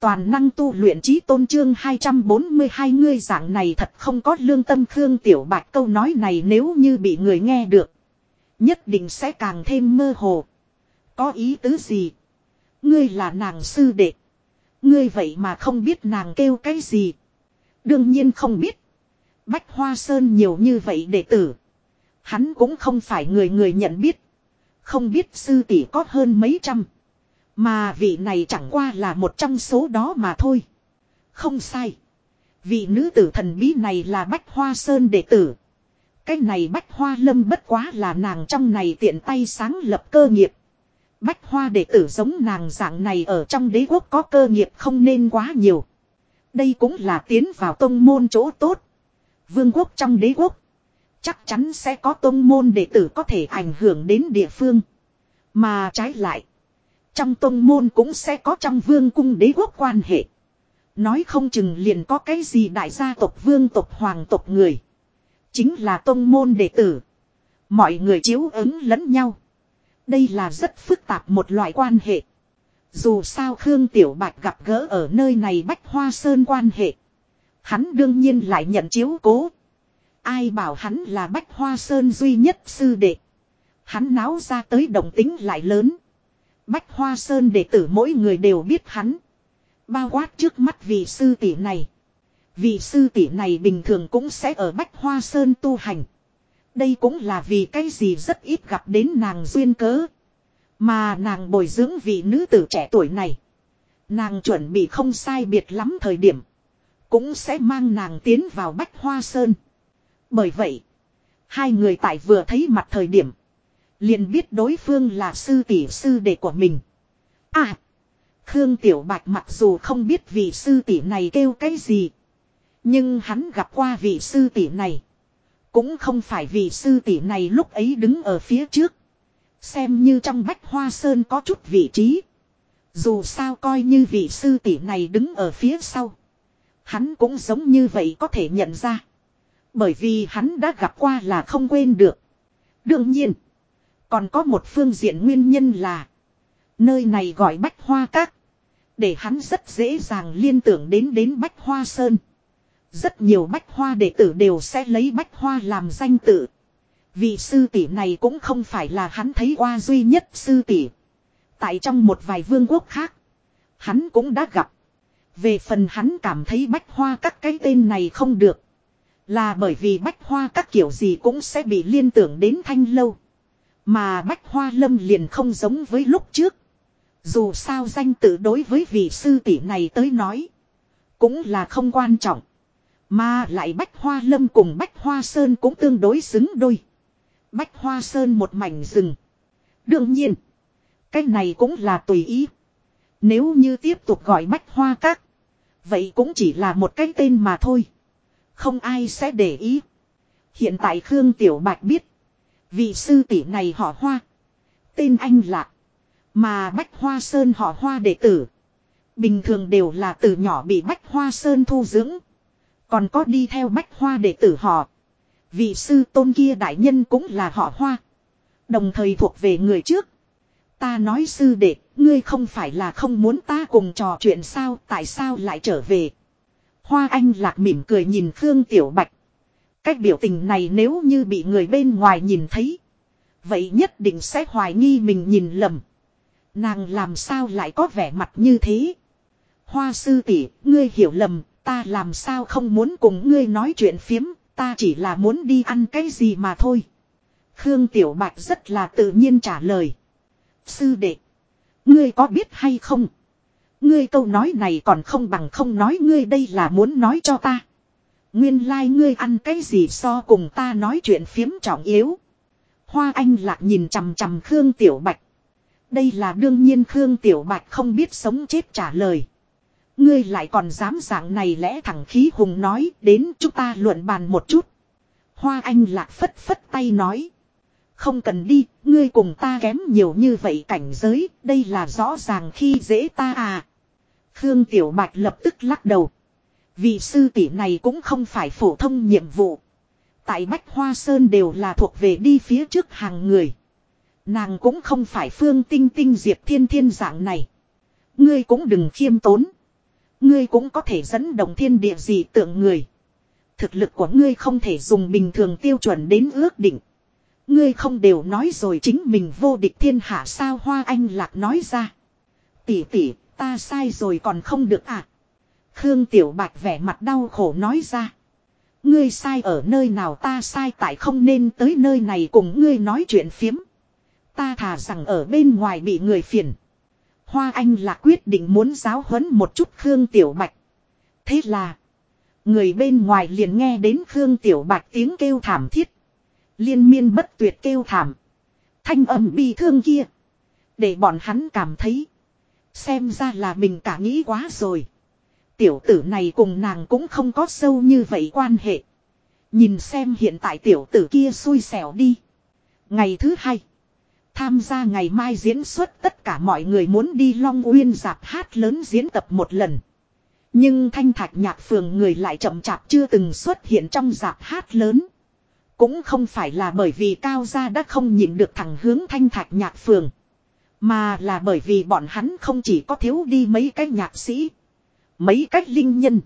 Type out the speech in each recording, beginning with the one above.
Toàn năng tu luyện trí tôn trương 242 ngươi dạng này thật không có lương tâm Khương Tiểu Bạch câu nói này nếu như bị người nghe được. Nhất định sẽ càng thêm mơ hồ. Có ý tứ gì? Ngươi là nàng sư đệ. Ngươi vậy mà không biết nàng kêu cái gì. Đương nhiên không biết. Bách Hoa Sơn nhiều như vậy đệ tử. Hắn cũng không phải người người nhận biết. Không biết sư tỷ có hơn mấy trăm. Mà vị này chẳng qua là một trong số đó mà thôi. Không sai. Vị nữ tử thần bí này là Bách Hoa Sơn đệ tử. Cái này Bách Hoa Lâm bất quá là nàng trong này tiện tay sáng lập cơ nghiệp. Bách Hoa đệ tử giống nàng dạng này ở trong đế quốc có cơ nghiệp không nên quá nhiều. Đây cũng là tiến vào tông môn chỗ tốt. Vương quốc trong đế quốc. Chắc chắn sẽ có tông môn đệ tử có thể ảnh hưởng đến địa phương. Mà trái lại. Trong tôn môn cũng sẽ có trong vương cung đế quốc quan hệ. Nói không chừng liền có cái gì đại gia tộc, vương tộc, hoàng tộc người. Chính là tôn môn đệ tử. Mọi người chiếu ứng lẫn nhau. Đây là rất phức tạp một loại quan hệ. Dù sao Khương Tiểu Bạch gặp gỡ ở nơi này Bách Hoa Sơn quan hệ. Hắn đương nhiên lại nhận chiếu cố. Ai bảo hắn là Bách Hoa Sơn duy nhất sư đệ. Hắn náo ra tới đồng tính lại lớn. Bách Hoa Sơn đệ tử mỗi người đều biết hắn. Bao quát trước mắt vị sư tỷ này. Vị sư tỷ này bình thường cũng sẽ ở Bách Hoa Sơn tu hành. Đây cũng là vì cái gì rất ít gặp đến nàng duyên cớ. Mà nàng bồi dưỡng vị nữ tử trẻ tuổi này. Nàng chuẩn bị không sai biệt lắm thời điểm. Cũng sẽ mang nàng tiến vào Bách Hoa Sơn. Bởi vậy. Hai người tại vừa thấy mặt thời điểm. Liền biết đối phương là sư tỷ sư đệ của mình. À. Khương Tiểu Bạch mặc dù không biết vị sư tỷ này kêu cái gì. Nhưng hắn gặp qua vị sư tỷ này. Cũng không phải vị sư tỷ này lúc ấy đứng ở phía trước. Xem như trong bách hoa sơn có chút vị trí. Dù sao coi như vị sư tỷ này đứng ở phía sau. Hắn cũng giống như vậy có thể nhận ra. Bởi vì hắn đã gặp qua là không quên được. Đương nhiên. Còn có một phương diện nguyên nhân là. Nơi này gọi Bách Hoa Các. Để hắn rất dễ dàng liên tưởng đến đến Bách Hoa Sơn. Rất nhiều Bách Hoa đệ tử đều sẽ lấy Bách Hoa làm danh tự. Vị sư tỷ này cũng không phải là hắn thấy qua duy nhất sư tỷ. Tại trong một vài vương quốc khác. Hắn cũng đã gặp. Về phần hắn cảm thấy Bách Hoa các cái tên này không được. Là bởi vì Bách Hoa các kiểu gì cũng sẽ bị liên tưởng đến thanh lâu. Mà Bách Hoa Lâm liền không giống với lúc trước. Dù sao danh tự đối với vị sư tỷ này tới nói. Cũng là không quan trọng. Mà lại Bách Hoa Lâm cùng Bách Hoa Sơn cũng tương đối xứng đôi. Bách Hoa Sơn một mảnh rừng. Đương nhiên. Cái này cũng là tùy ý. Nếu như tiếp tục gọi Bách Hoa Các. Vậy cũng chỉ là một cái tên mà thôi. Không ai sẽ để ý. Hiện tại Khương Tiểu Bạch biết. Vị sư tỷ này họ Hoa. Tên anh lạc. Mà Bách Hoa Sơn họ Hoa đệ tử. Bình thường đều là từ nhỏ bị Bách Hoa Sơn thu dưỡng. Còn có đi theo Bách Hoa đệ tử họ. Vị sư tôn kia đại nhân cũng là họ Hoa. Đồng thời thuộc về người trước. Ta nói sư đệ, ngươi không phải là không muốn ta cùng trò chuyện sao, tại sao lại trở về. Hoa anh lạc mỉm cười nhìn Khương Tiểu Bạch. Cách biểu tình này nếu như bị người bên ngoài nhìn thấy. Vậy nhất định sẽ hoài nghi mình nhìn lầm. Nàng làm sao lại có vẻ mặt như thế. Hoa sư tỷ, ngươi hiểu lầm, ta làm sao không muốn cùng ngươi nói chuyện phiếm, ta chỉ là muốn đi ăn cái gì mà thôi. Khương Tiểu Bạch rất là tự nhiên trả lời. Sư đệ, ngươi có biết hay không? Ngươi câu nói này còn không bằng không nói ngươi đây là muốn nói cho ta. Nguyên lai like ngươi ăn cái gì so cùng ta nói chuyện phiếm trọng yếu. Hoa anh lạc nhìn chằm chằm Khương Tiểu Bạch. Đây là đương nhiên Khương Tiểu Bạch không biết sống chết trả lời. Ngươi lại còn dám dạng này lẽ thẳng khí hùng nói đến chúng ta luận bàn một chút. Hoa anh lạc phất phất tay nói. Không cần đi, ngươi cùng ta kém nhiều như vậy cảnh giới, đây là rõ ràng khi dễ ta à. Khương Tiểu Bạch lập tức lắc đầu. Vị sư tỷ này cũng không phải phổ thông nhiệm vụ. Tại Bách Hoa Sơn đều là thuộc về đi phía trước hàng người. Nàng cũng không phải phương tinh tinh diệp thiên thiên dạng này. Ngươi cũng đừng khiêm tốn. Ngươi cũng có thể dẫn động thiên địa gì tượng người. Thực lực của ngươi không thể dùng bình thường tiêu chuẩn đến ước định. Ngươi không đều nói rồi chính mình vô địch thiên hạ sao hoa anh lạc nói ra. Tỷ tỷ, ta sai rồi còn không được à. Khương Tiểu Bạch vẻ mặt đau khổ nói ra. Ngươi sai ở nơi nào ta sai tại không nên tới nơi này cùng ngươi nói chuyện phiếm. Ta thà rằng ở bên ngoài bị người phiền. Hoa Anh là quyết định muốn giáo huấn một chút Khương Tiểu Bạch. Thế là. Người bên ngoài liền nghe đến Khương Tiểu Bạch tiếng kêu thảm thiết. Liên miên bất tuyệt kêu thảm. Thanh âm bi thương kia. Để bọn hắn cảm thấy. Xem ra là mình cả nghĩ quá rồi. Tiểu tử này cùng nàng cũng không có sâu như vậy quan hệ. Nhìn xem hiện tại tiểu tử kia xui xẻo đi. Ngày thứ hai. Tham gia ngày mai diễn xuất tất cả mọi người muốn đi Long Uyên dạp hát lớn diễn tập một lần. Nhưng thanh thạch nhạc phường người lại chậm chạp chưa từng xuất hiện trong dạp hát lớn. Cũng không phải là bởi vì cao gia đã không nhìn được thẳng hướng thanh thạch nhạc phường. Mà là bởi vì bọn hắn không chỉ có thiếu đi mấy cái nhạc sĩ. Mấy cách linh nhân.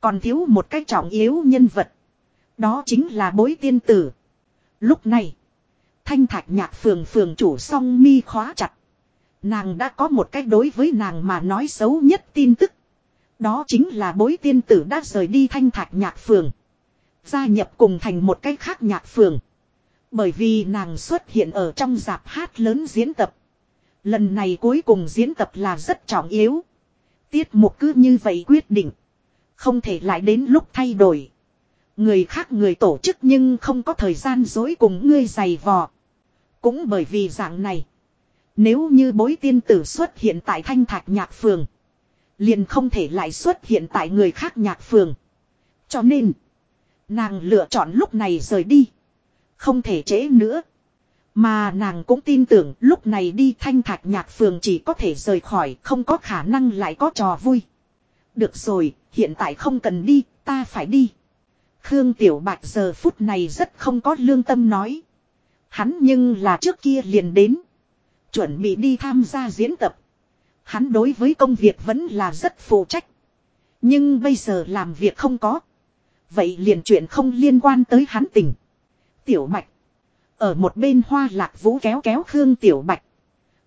Còn thiếu một cách trọng yếu nhân vật. Đó chính là bối tiên tử. Lúc này. Thanh thạch nhạc phường phường chủ song mi khóa chặt. Nàng đã có một cách đối với nàng mà nói xấu nhất tin tức. Đó chính là bối tiên tử đã rời đi thanh thạch nhạc phường. Gia nhập cùng thành một cách khác nhạc phường. Bởi vì nàng xuất hiện ở trong dạp hát lớn diễn tập. Lần này cuối cùng diễn tập là rất trọng yếu. Tiết mục cứ như vậy quyết định. Không thể lại đến lúc thay đổi. Người khác người tổ chức nhưng không có thời gian dối cùng ngươi giày vò. Cũng bởi vì dạng này. Nếu như bối tiên tử xuất hiện tại thanh thạch nhạc phường. Liền không thể lại xuất hiện tại người khác nhạc phường. Cho nên. Nàng lựa chọn lúc này rời đi. Không thể trễ nữa. Mà nàng cũng tin tưởng lúc này đi thanh thạch nhạc phường chỉ có thể rời khỏi không có khả năng lại có trò vui. Được rồi, hiện tại không cần đi, ta phải đi. Khương Tiểu Bạch giờ phút này rất không có lương tâm nói. Hắn nhưng là trước kia liền đến. Chuẩn bị đi tham gia diễn tập. Hắn đối với công việc vẫn là rất phụ trách. Nhưng bây giờ làm việc không có. Vậy liền chuyện không liên quan tới hắn tình. Tiểu Bạch. Ở một bên hoa lạc vũ kéo kéo Khương Tiểu Bạch.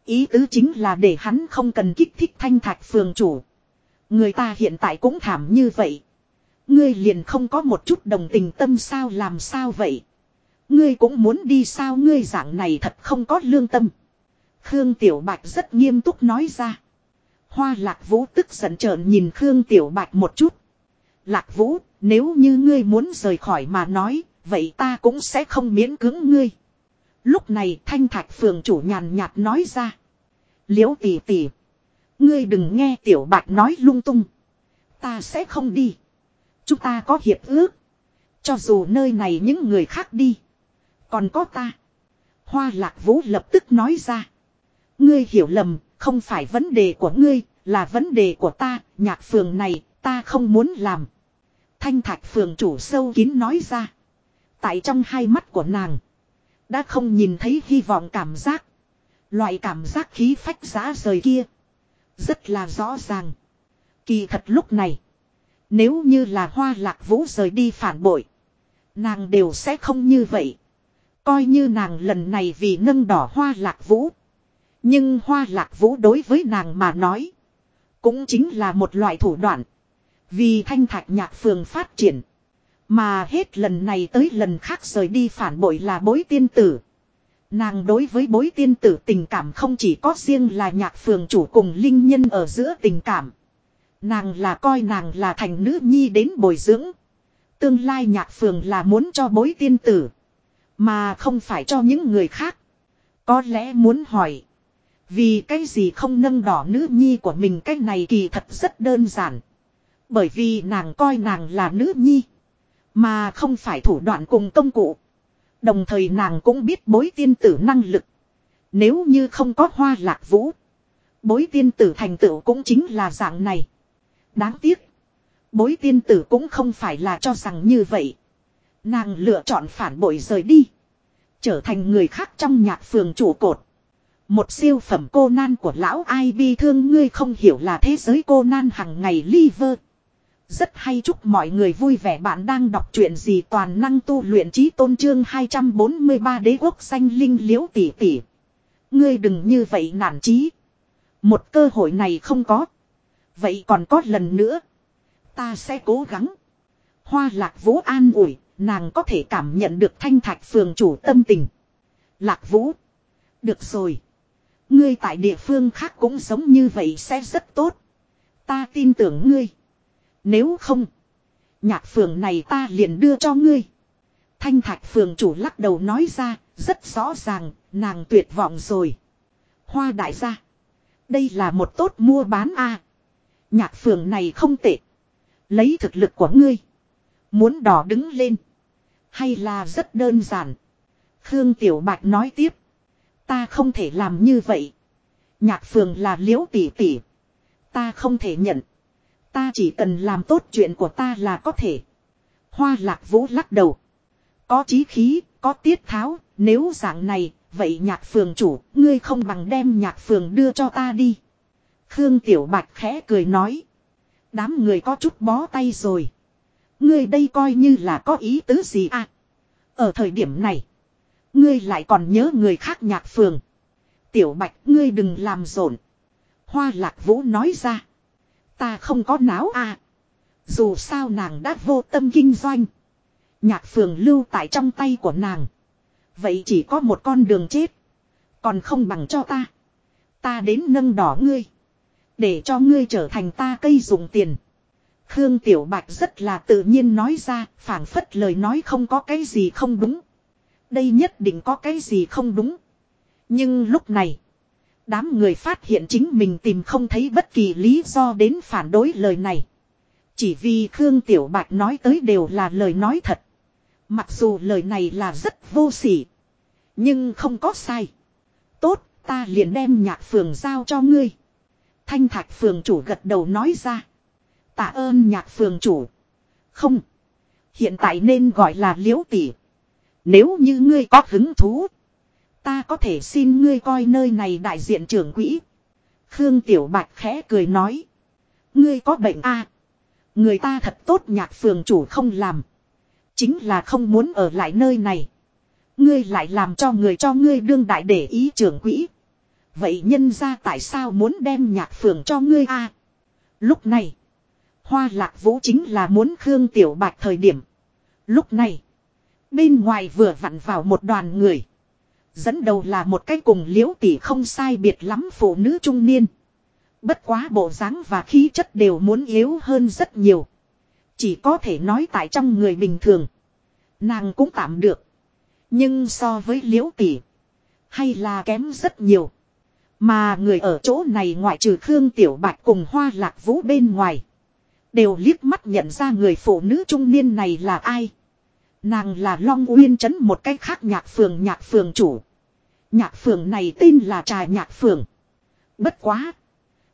Ý tứ chính là để hắn không cần kích thích thanh thạch phường chủ. Người ta hiện tại cũng thảm như vậy. Ngươi liền không có một chút đồng tình tâm sao làm sao vậy. Ngươi cũng muốn đi sao ngươi dạng này thật không có lương tâm. Khương Tiểu Bạch rất nghiêm túc nói ra. Hoa Lạc Vũ tức giận trợn nhìn Khương Tiểu Bạch một chút. Lạc Vũ, nếu như ngươi muốn rời khỏi mà nói, vậy ta cũng sẽ không miễn cưỡng ngươi. Lúc này thanh thạch phường chủ nhàn nhạt nói ra. Liễu tỷ tỷ. Ngươi đừng nghe tiểu bạch nói lung tung. Ta sẽ không đi. Chúng ta có hiệp ước. Cho dù nơi này những người khác đi. Còn có ta. Hoa lạc vũ lập tức nói ra. Ngươi hiểu lầm, không phải vấn đề của ngươi, là vấn đề của ta, nhạc phường này, ta không muốn làm. Thanh thạch phường chủ sâu kín nói ra. Tại trong hai mắt của nàng. Đã không nhìn thấy hy vọng cảm giác. Loại cảm giác khí phách giá rời kia. Rất là rõ ràng. Kỳ thật lúc này. Nếu như là hoa lạc vũ rời đi phản bội. Nàng đều sẽ không như vậy. Coi như nàng lần này vì nâng đỏ hoa lạc vũ. Nhưng hoa lạc vũ đối với nàng mà nói. Cũng chính là một loại thủ đoạn. Vì thanh thạch nhạc phường phát triển. Mà hết lần này tới lần khác rời đi phản bội là bối tiên tử. Nàng đối với bối tiên tử tình cảm không chỉ có riêng là nhạc phường chủ cùng linh nhân ở giữa tình cảm. Nàng là coi nàng là thành nữ nhi đến bồi dưỡng. Tương lai nhạc phường là muốn cho bối tiên tử. Mà không phải cho những người khác. Có lẽ muốn hỏi. Vì cái gì không nâng đỏ nữ nhi của mình cái này kỳ thật rất đơn giản. Bởi vì nàng coi nàng là nữ nhi. Mà không phải thủ đoạn cùng công cụ. Đồng thời nàng cũng biết bối tiên tử năng lực. Nếu như không có hoa lạc vũ. Bối tiên tử thành tựu cũng chính là dạng này. Đáng tiếc. Bối tiên tử cũng không phải là cho rằng như vậy. Nàng lựa chọn phản bội rời đi. Trở thành người khác trong nhạc phường chủ cột. Một siêu phẩm cô nan của lão ai bi thương, ngươi không hiểu là thế giới cô nan hằng ngày liver. Rất hay chúc mọi người vui vẻ bạn đang đọc truyện gì toàn năng tu luyện trí tôn trương 243 đế quốc xanh linh liễu tỷ tỷ. Ngươi đừng như vậy nản trí. Một cơ hội này không có. Vậy còn có lần nữa. Ta sẽ cố gắng. Hoa lạc vũ an ủi, nàng có thể cảm nhận được thanh thạch phường chủ tâm tình. Lạc vũ. Được rồi. Ngươi tại địa phương khác cũng giống như vậy sẽ rất tốt. Ta tin tưởng ngươi. Nếu không. Nhạc phường này ta liền đưa cho ngươi. Thanh thạch phường chủ lắc đầu nói ra. Rất rõ ràng. Nàng tuyệt vọng rồi. Hoa đại gia. Đây là một tốt mua bán a. Nhạc phường này không tệ. Lấy thực lực của ngươi. Muốn đỏ đứng lên. Hay là rất đơn giản. Khương Tiểu Bạch nói tiếp. Ta không thể làm như vậy. Nhạc phường là liễu tỷ tỷ. Ta không thể nhận. Ta chỉ cần làm tốt chuyện của ta là có thể. Hoa lạc vũ lắc đầu. Có chí khí, có tiết tháo, nếu dạng này, vậy nhạc phường chủ, ngươi không bằng đem nhạc phường đưa cho ta đi. Khương Tiểu Bạch khẽ cười nói. Đám người có chút bó tay rồi. Ngươi đây coi như là có ý tứ gì à? Ở thời điểm này, ngươi lại còn nhớ người khác nhạc phường. Tiểu Bạch ngươi đừng làm rộn. Hoa Lạc Vũ nói ra. Ta không có náo à. Dù sao nàng đã vô tâm kinh doanh. Nhạc phường lưu tại trong tay của nàng. Vậy chỉ có một con đường chết. Còn không bằng cho ta. Ta đến nâng đỏ ngươi. Để cho ngươi trở thành ta cây dùng tiền. Khương Tiểu Bạch rất là tự nhiên nói ra, phảng phất lời nói không có cái gì không đúng. Đây nhất định có cái gì không đúng. Nhưng lúc này, đám người phát hiện chính mình tìm không thấy bất kỳ lý do đến phản đối lời này. Chỉ vì Khương Tiểu Bạch nói tới đều là lời nói thật. Mặc dù lời này là rất vô sỉ. Nhưng không có sai. Tốt, ta liền đem nhạc phường giao cho ngươi. Thanh thạch phường chủ gật đầu nói ra. Tạ ơn nhạc phường chủ. Không. Hiện tại nên gọi là liễu tỷ. Nếu như ngươi có hứng thú. Ta có thể xin ngươi coi nơi này đại diện trưởng quỹ. Khương Tiểu Bạch khẽ cười nói. Ngươi có bệnh a à? Người ta thật tốt nhạc phường chủ không làm. Chính là không muốn ở lại nơi này. Ngươi lại làm cho người cho ngươi đương đại để ý trưởng quỹ. Vậy nhân ra tại sao muốn đem nhạc phường cho ngươi a Lúc này. Hoa lạc vũ chính là muốn Khương Tiểu Bạch thời điểm. Lúc này. Bên ngoài vừa vặn vào một đoàn người. Dẫn đầu là một cái cùng liễu tỷ không sai biệt lắm phụ nữ trung niên. Bất quá bộ dáng và khí chất đều muốn yếu hơn rất nhiều. Chỉ có thể nói tại trong người bình thường. Nàng cũng tạm được. Nhưng so với liễu tỷ. Hay là kém rất nhiều. Mà người ở chỗ này ngoại trừ Khương Tiểu Bạch cùng Hoa Lạc Vũ bên ngoài. Đều liếc mắt nhận ra người phụ nữ trung niên này là ai. Nàng là Long Uyên Trấn một cách khác nhạc phường nhạc phường chủ. Nhạc phường này tên là Trà Nhạc Phường. Bất quá.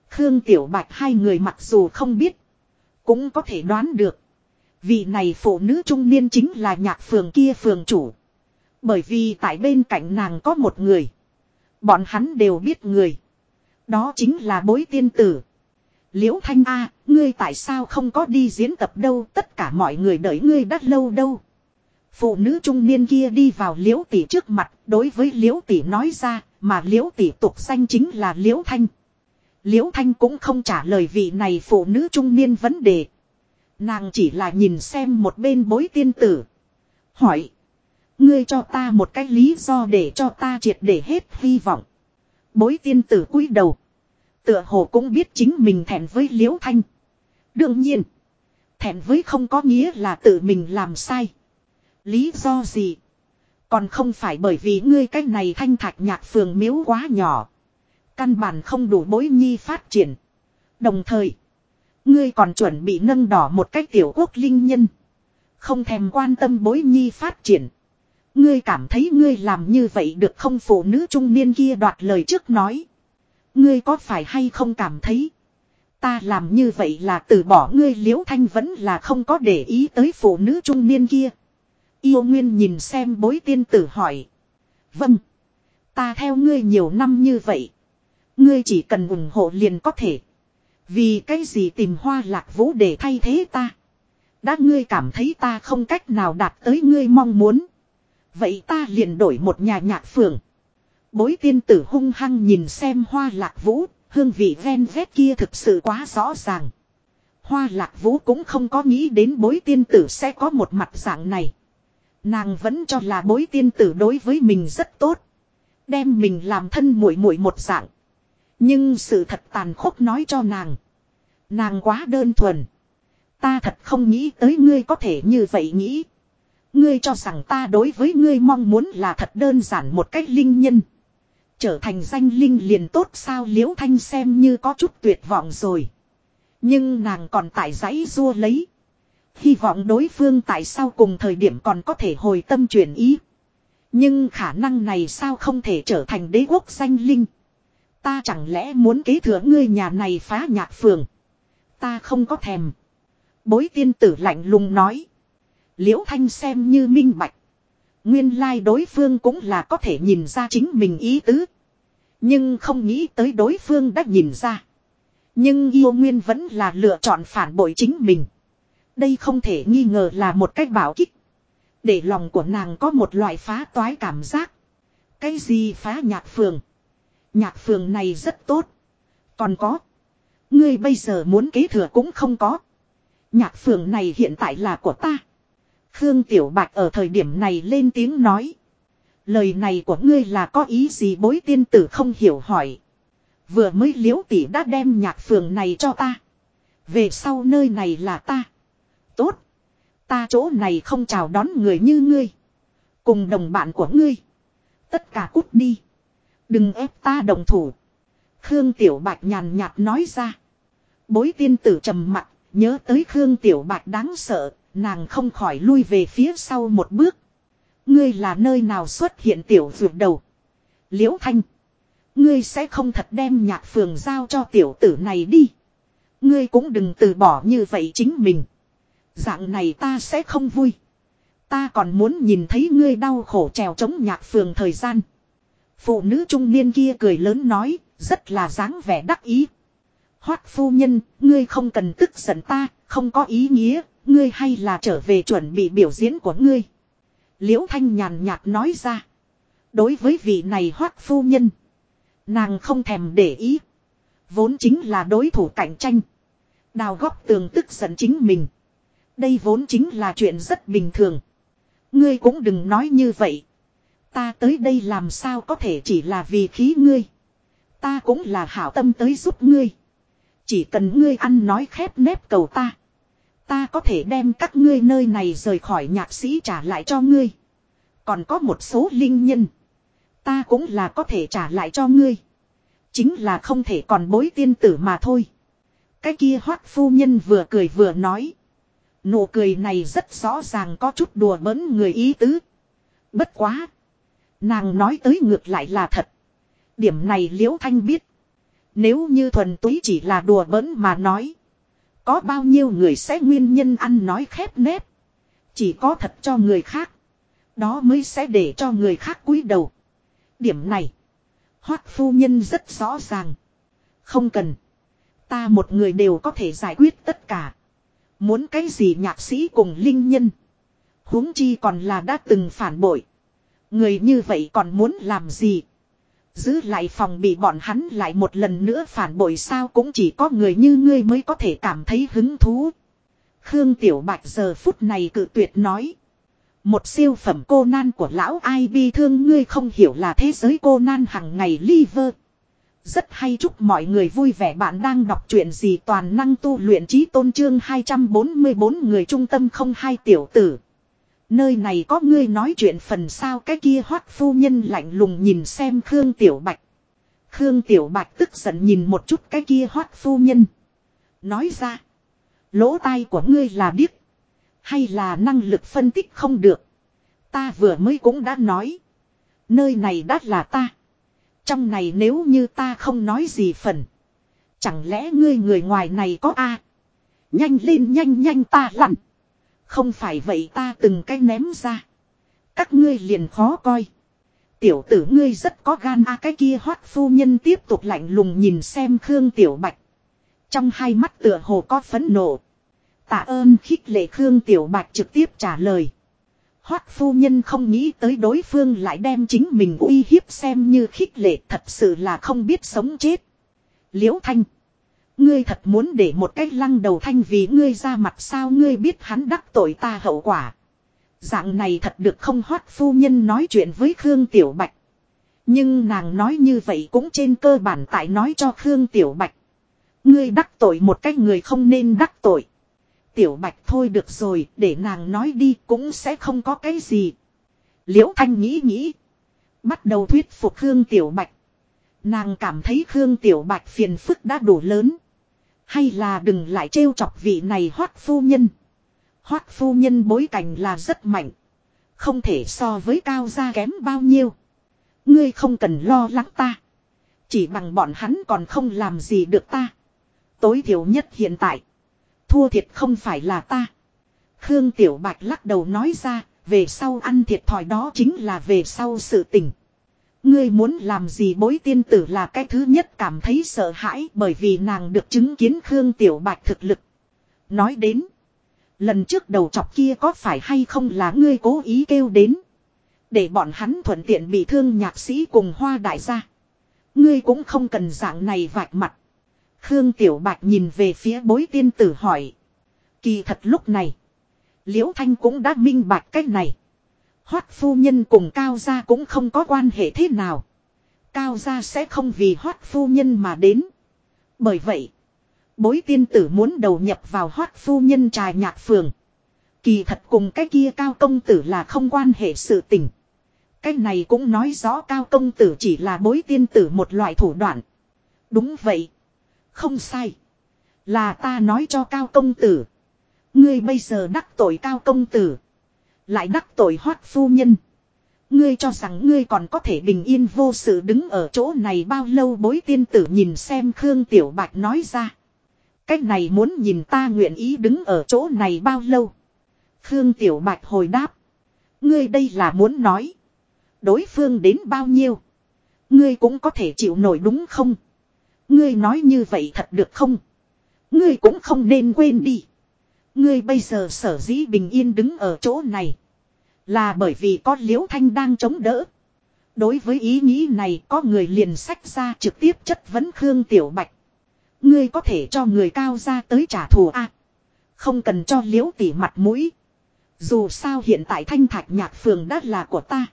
Khương Tiểu Bạch hai người mặc dù không biết. Cũng có thể đoán được. Vị này phụ nữ trung niên chính là nhạc phường kia phường chủ. Bởi vì tại bên cạnh nàng có một người. Bọn hắn đều biết người. Đó chính là bối tiên tử. Liễu Thanh A, ngươi tại sao không có đi diễn tập đâu, tất cả mọi người đợi ngươi đã lâu đâu. Phụ nữ trung niên kia đi vào liễu tỷ trước mặt, đối với liễu tỷ nói ra, mà liễu tỷ tục danh chính là liễu Thanh. Liễu Thanh cũng không trả lời vị này phụ nữ trung niên vấn đề. Nàng chỉ là nhìn xem một bên bối tiên tử. Hỏi. Ngươi cho ta một cái lý do để cho ta triệt để hết hy vọng. Bối tiên tử cúi đầu. Tựa hồ cũng biết chính mình thẹn với liễu thanh. Đương nhiên. Thẹn với không có nghĩa là tự mình làm sai. Lý do gì? Còn không phải bởi vì ngươi cách này thanh thạch nhạc phường miếu quá nhỏ. Căn bản không đủ bối nhi phát triển. Đồng thời. Ngươi còn chuẩn bị nâng đỏ một cách tiểu quốc linh nhân. Không thèm quan tâm bối nhi phát triển. Ngươi cảm thấy ngươi làm như vậy được không phụ nữ trung niên kia đoạt lời trước nói. Ngươi có phải hay không cảm thấy. Ta làm như vậy là từ bỏ ngươi, liễu thanh vẫn là không có để ý tới phụ nữ trung niên kia. Yêu Nguyên nhìn xem bối tiên tử hỏi. Vâng. Ta theo ngươi nhiều năm như vậy. Ngươi chỉ cần ủng hộ liền có thể. Vì cái gì tìm hoa lạc vũ để thay thế ta. Đã ngươi cảm thấy ta không cách nào đạt tới ngươi mong muốn. Vậy ta liền đổi một nhà nhạc phường. Bối tiên tử hung hăng nhìn xem hoa lạc vũ, hương vị ven vét kia thực sự quá rõ ràng. Hoa lạc vũ cũng không có nghĩ đến bối tiên tử sẽ có một mặt dạng này. Nàng vẫn cho là bối tiên tử đối với mình rất tốt. Đem mình làm thân muội muội một dạng. Nhưng sự thật tàn khốc nói cho nàng. Nàng quá đơn thuần. Ta thật không nghĩ tới ngươi có thể như vậy nghĩ. Ngươi cho rằng ta đối với ngươi mong muốn là thật đơn giản một cách linh nhân. Trở thành danh linh liền tốt sao liễu thanh xem như có chút tuyệt vọng rồi. Nhưng nàng còn tại giấy rua lấy. Hy vọng đối phương tại sao cùng thời điểm còn có thể hồi tâm chuyển ý. Nhưng khả năng này sao không thể trở thành đế quốc danh linh. Ta chẳng lẽ muốn kế thừa ngươi nhà này phá nhạc phường. Ta không có thèm. Bối tiên tử lạnh lùng nói. Liễu thanh xem như minh bạch. Nguyên lai like đối phương cũng là có thể nhìn ra chính mình ý tứ. Nhưng không nghĩ tới đối phương đã nhìn ra. Nhưng yêu nguyên vẫn là lựa chọn phản bội chính mình. Đây không thể nghi ngờ là một cách bảo kích. Để lòng của nàng có một loại phá toái cảm giác. Cái gì phá nhạc phường? Nhạc phường này rất tốt. Còn có. Ngươi bây giờ muốn kế thừa cũng không có. Nhạc phường này hiện tại là của ta. Khương Tiểu Bạch ở thời điểm này lên tiếng nói. Lời này của ngươi là có ý gì bối tiên tử không hiểu hỏi. Vừa mới liễu tỷ đã đem nhạc phường này cho ta. Về sau nơi này là ta. Tốt. Ta chỗ này không chào đón người như ngươi. Cùng đồng bạn của ngươi. Tất cả cút đi. Đừng ép ta đồng thủ. Khương Tiểu Bạch nhàn nhạt nói ra. Bối tiên tử trầm mặt, nhớ tới Khương Tiểu Bạch đáng sợ, nàng không khỏi lui về phía sau một bước. Ngươi là nơi nào xuất hiện tiểu vượt đầu. Liễu Thanh. Ngươi sẽ không thật đem nhạc phường giao cho tiểu tử này đi. Ngươi cũng đừng từ bỏ như vậy chính mình. Dạng này ta sẽ không vui. Ta còn muốn nhìn thấy ngươi đau khổ trèo chống nhạc phường thời gian. Phụ nữ trung niên kia cười lớn nói, rất là dáng vẻ đắc ý. Hoác phu nhân, ngươi không cần tức giận ta, không có ý nghĩa, ngươi hay là trở về chuẩn bị biểu diễn của ngươi. Liễu Thanh nhàn nhạt nói ra. Đối với vị này hoác phu nhân. Nàng không thèm để ý. Vốn chính là đối thủ cạnh tranh. Đào góc tường tức giận chính mình. Đây vốn chính là chuyện rất bình thường. Ngươi cũng đừng nói như vậy. Ta tới đây làm sao có thể chỉ là vì khí ngươi. Ta cũng là hảo tâm tới giúp ngươi. Chỉ cần ngươi ăn nói khép nép cầu ta. Ta có thể đem các ngươi nơi này rời khỏi nhạc sĩ trả lại cho ngươi. Còn có một số linh nhân. Ta cũng là có thể trả lại cho ngươi. Chính là không thể còn bối tiên tử mà thôi. Cái kia hoát phu nhân vừa cười vừa nói. Nụ cười này rất rõ ràng có chút đùa bỡn người ý tứ. Bất quá. Nàng nói tới ngược lại là thật. Điểm này liễu thanh biết. Nếu như thuần túy chỉ là đùa bỡn mà nói. Có bao nhiêu người sẽ nguyên nhân ăn nói khép nép. Chỉ có thật cho người khác. Đó mới sẽ để cho người khác cúi đầu. Điểm này. Hoác phu nhân rất rõ ràng. Không cần. Ta một người đều có thể giải quyết tất cả. Muốn cái gì nhạc sĩ cùng linh nhân. huống chi còn là đã từng phản bội. Người như vậy còn muốn làm gì? Giữ lại phòng bị bọn hắn lại một lần nữa phản bội sao cũng chỉ có người như ngươi mới có thể cảm thấy hứng thú. Khương Tiểu Bạch giờ phút này cự tuyệt nói. Một siêu phẩm cô nan của lão ai bi thương ngươi không hiểu là thế giới cô nan hằng ngày liver. Rất hay chúc mọi người vui vẻ bạn đang đọc truyện gì toàn năng tu luyện trí tôn trương 244 người trung tâm không hai tiểu tử. Nơi này có ngươi nói chuyện phần sao cái kia hoát phu nhân lạnh lùng nhìn xem Khương Tiểu Bạch. Khương Tiểu Bạch tức giận nhìn một chút cái kia hoát phu nhân. Nói ra. Lỗ tai của ngươi là điếc. Hay là năng lực phân tích không được. Ta vừa mới cũng đã nói. Nơi này đã là ta. Trong này nếu như ta không nói gì phần. Chẳng lẽ ngươi người ngoài này có A. Nhanh lên nhanh nhanh ta lặn. Không phải vậy ta từng cái ném ra. Các ngươi liền khó coi. Tiểu tử ngươi rất có gan a, cái kia hoát phu nhân tiếp tục lạnh lùng nhìn xem Khương Tiểu Bạch. Trong hai mắt tựa hồ có phấn nộ. Tạ ơn khích lệ Khương Tiểu Bạch trực tiếp trả lời. Hoát phu nhân không nghĩ tới đối phương lại đem chính mình uy hiếp xem như khích lệ, thật sự là không biết sống chết. Liễu Thanh. Ngươi thật muốn để một cái lăng đầu thanh vì ngươi ra mặt sao ngươi biết hắn đắc tội ta hậu quả. Dạng này thật được không hoát phu nhân nói chuyện với Khương Tiểu Bạch. Nhưng nàng nói như vậy cũng trên cơ bản tại nói cho Khương Tiểu Bạch. Ngươi đắc tội một cách người không nên đắc tội. Tiểu Bạch thôi được rồi, để nàng nói đi cũng sẽ không có cái gì. Liễu Thanh nghĩ nghĩ. Bắt đầu thuyết phục Khương Tiểu Bạch. Nàng cảm thấy Khương Tiểu Bạch phiền phức đã đủ lớn. Hay là đừng lại trêu chọc vị này hoát phu nhân. Hoát phu nhân bối cảnh là rất mạnh. Không thể so với cao gia kém bao nhiêu. Ngươi không cần lo lắng ta. Chỉ bằng bọn hắn còn không làm gì được ta. Tối thiểu nhất hiện tại. Thua thiệt không phải là ta. Khương Tiểu Bạch lắc đầu nói ra. Về sau ăn thiệt thòi đó chính là về sau sự tình. Ngươi muốn làm gì bối tiên tử là cái thứ nhất cảm thấy sợ hãi bởi vì nàng được chứng kiến Khương Tiểu Bạch thực lực. Nói đến. Lần trước đầu chọc kia có phải hay không là ngươi cố ý kêu đến. Để bọn hắn thuận tiện bị thương nhạc sĩ cùng hoa đại gia. Ngươi cũng không cần dạng này vạch mặt. Khương Tiểu Bạch nhìn về phía bối tiên tử hỏi. Kỳ thật lúc này. Liễu Thanh cũng đã minh bạch cách này. Hoát phu nhân cùng Cao Gia cũng không có quan hệ thế nào. Cao Gia sẽ không vì hoát phu nhân mà đến. Bởi vậy. Bối tiên tử muốn đầu nhập vào hoát phu nhân trà nhạc phường. Kỳ thật cùng cái kia cao công tử là không quan hệ sự tình. Cái này cũng nói rõ cao công tử chỉ là bối tiên tử một loại thủ đoạn. Đúng vậy. Không sai. Là ta nói cho cao công tử. Ngươi bây giờ đắc tội cao công tử. Lại đắc tội hoác phu nhân. Ngươi cho rằng ngươi còn có thể bình yên vô sự đứng ở chỗ này bao lâu bối tiên tử nhìn xem Khương Tiểu Bạch nói ra. Cách này muốn nhìn ta nguyện ý đứng ở chỗ này bao lâu. Khương Tiểu Bạch hồi đáp. Ngươi đây là muốn nói. Đối phương đến bao nhiêu. Ngươi cũng có thể chịu nổi đúng không? Ngươi nói như vậy thật được không? Ngươi cũng không nên quên đi. Ngươi bây giờ sở dĩ bình yên đứng ở chỗ này. Là bởi vì có liễu thanh đang chống đỡ. Đối với ý nghĩ này, có người liền sách ra trực tiếp chất vấn Khương Tiểu Bạch. Ngươi có thể cho người cao ra tới trả thù a Không cần cho liễu tỉ mặt mũi. Dù sao hiện tại thanh thạch nhạc phường đã là của ta.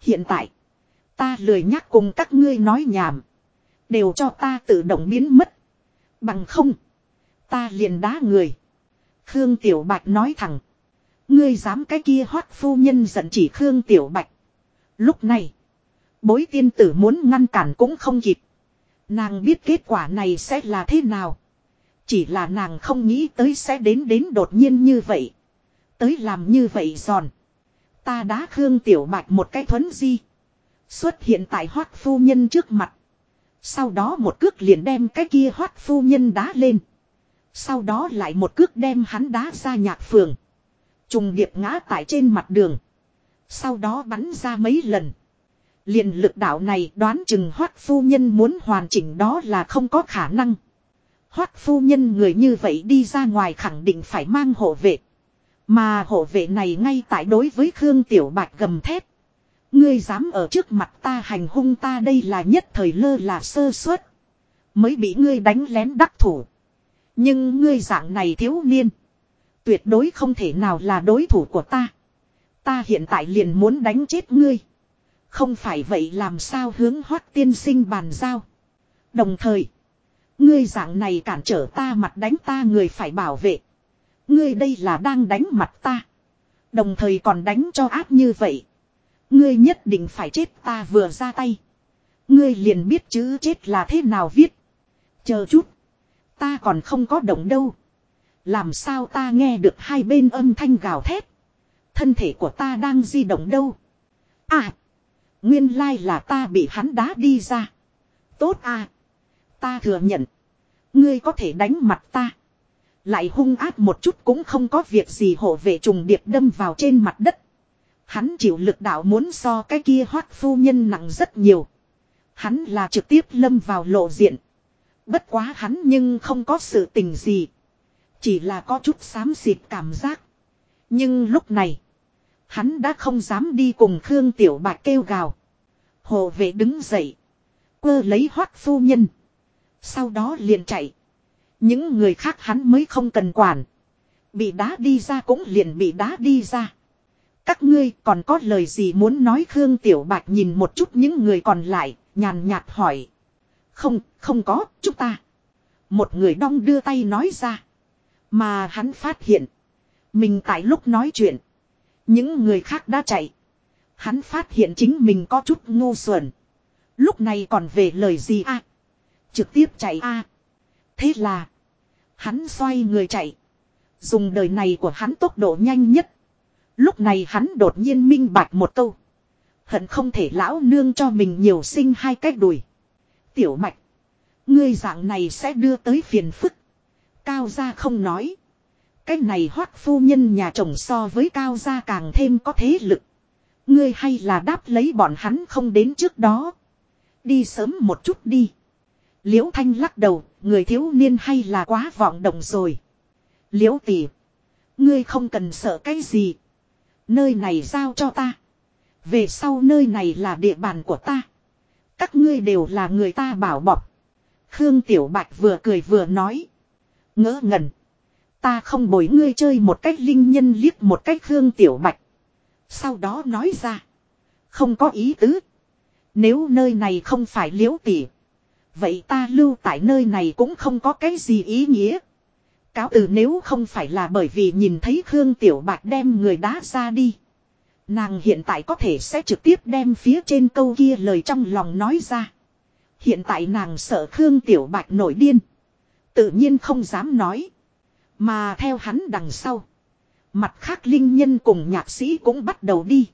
Hiện tại. Ta lười nhắc cùng các ngươi nói nhảm. Đều cho ta tự động biến mất. Bằng không. Ta liền đá người. Khương Tiểu Bạch nói thẳng. Ngươi dám cái kia hoát phu nhân giận chỉ Khương Tiểu Bạch. Lúc này. Bối tiên tử muốn ngăn cản cũng không kịp. Nàng biết kết quả này sẽ là thế nào. Chỉ là nàng không nghĩ tới sẽ đến đến đột nhiên như vậy. Tới làm như vậy giòn. Ta đá Khương Tiểu Bạch một cái thuấn di. Xuất hiện tại hoác phu nhân trước mặt. Sau đó một cước liền đem cái kia hoát phu nhân đá lên. Sau đó lại một cước đem hắn đá ra nhạc phường. Trùng điệp ngã tại trên mặt đường. Sau đó bắn ra mấy lần. liền lực đạo này đoán chừng hoát phu nhân muốn hoàn chỉnh đó là không có khả năng. Hoát phu nhân người như vậy đi ra ngoài khẳng định phải mang hộ vệ. Mà hộ vệ này ngay tại đối với Khương Tiểu Bạch gầm thép. Ngươi dám ở trước mặt ta hành hung ta đây là nhất thời lơ là sơ suất. Mới bị ngươi đánh lén đắc thủ. Nhưng ngươi dạng này thiếu niên. Tuyệt đối không thể nào là đối thủ của ta. Ta hiện tại liền muốn đánh chết ngươi. Không phải vậy làm sao hướng hoát tiên sinh bàn giao. Đồng thời. Ngươi dạng này cản trở ta mặt đánh ta người phải bảo vệ. Ngươi đây là đang đánh mặt ta. Đồng thời còn đánh cho áp như vậy. Ngươi nhất định phải chết ta vừa ra tay. Ngươi liền biết chữ chết là thế nào viết. Chờ chút. Ta còn không có động đâu. Làm sao ta nghe được hai bên âm thanh gào thét. Thân thể của ta đang di động đâu. À. Nguyên lai là ta bị hắn đá đi ra. Tốt à. Ta thừa nhận. Ngươi có thể đánh mặt ta. Lại hung ác một chút cũng không có việc gì hộ vệ trùng điệp đâm vào trên mặt đất. Hắn chịu lực đạo muốn so cái kia hoát phu nhân nặng rất nhiều. Hắn là trực tiếp lâm vào lộ diện. Bất quá hắn nhưng không có sự tình gì. Chỉ là có chút xám xịt cảm giác. Nhưng lúc này. Hắn đã không dám đi cùng Khương Tiểu Bạch kêu gào. Hồ vệ đứng dậy. Quơ lấy hoát phu nhân. Sau đó liền chạy. Những người khác hắn mới không cần quản. Bị đá đi ra cũng liền bị đá đi ra. Các ngươi còn có lời gì muốn nói Khương Tiểu Bạch nhìn một chút những người còn lại, nhàn nhạt hỏi. Không, không có, chúng ta. Một người đong đưa tay nói ra. Mà hắn phát hiện. Mình tại lúc nói chuyện. Những người khác đã chạy. Hắn phát hiện chính mình có chút ngu xuẩn. Lúc này còn về lời gì a? Trực tiếp chạy a. Thế là. Hắn xoay người chạy. Dùng đời này của hắn tốc độ nhanh nhất. Lúc này hắn đột nhiên minh bạch một câu. Hận không thể lão nương cho mình nhiều sinh hai cách đùi. Tiểu mạch. Ngươi dạng này sẽ đưa tới phiền phức. Cao gia không nói. Cái này hoát phu nhân nhà chồng so với cao gia càng thêm có thế lực. Ngươi hay là đáp lấy bọn hắn không đến trước đó. Đi sớm một chút đi. Liễu thanh lắc đầu, người thiếu niên hay là quá vọng động rồi. Liễu tỷ. Ngươi không cần sợ cái gì. Nơi này giao cho ta. Về sau nơi này là địa bàn của ta. Các ngươi đều là người ta bảo bọc. Khương Tiểu Bạch vừa cười vừa nói. Ngỡ ngẩn. Ta không bồi ngươi chơi một cách linh nhân liếc một cách Khương Tiểu Bạch. Sau đó nói ra. Không có ý tứ. Nếu nơi này không phải liễu tỉ. Vậy ta lưu tại nơi này cũng không có cái gì ý nghĩa. Cáo từ nếu không phải là bởi vì nhìn thấy Khương Tiểu Bạch đem người đá ra đi. Nàng hiện tại có thể sẽ trực tiếp đem phía trên câu kia lời trong lòng nói ra. Hiện tại nàng sợ Khương Tiểu Bạch nổi điên. Tự nhiên không dám nói. Mà theo hắn đằng sau. Mặt khác linh nhân cùng nhạc sĩ cũng bắt đầu đi.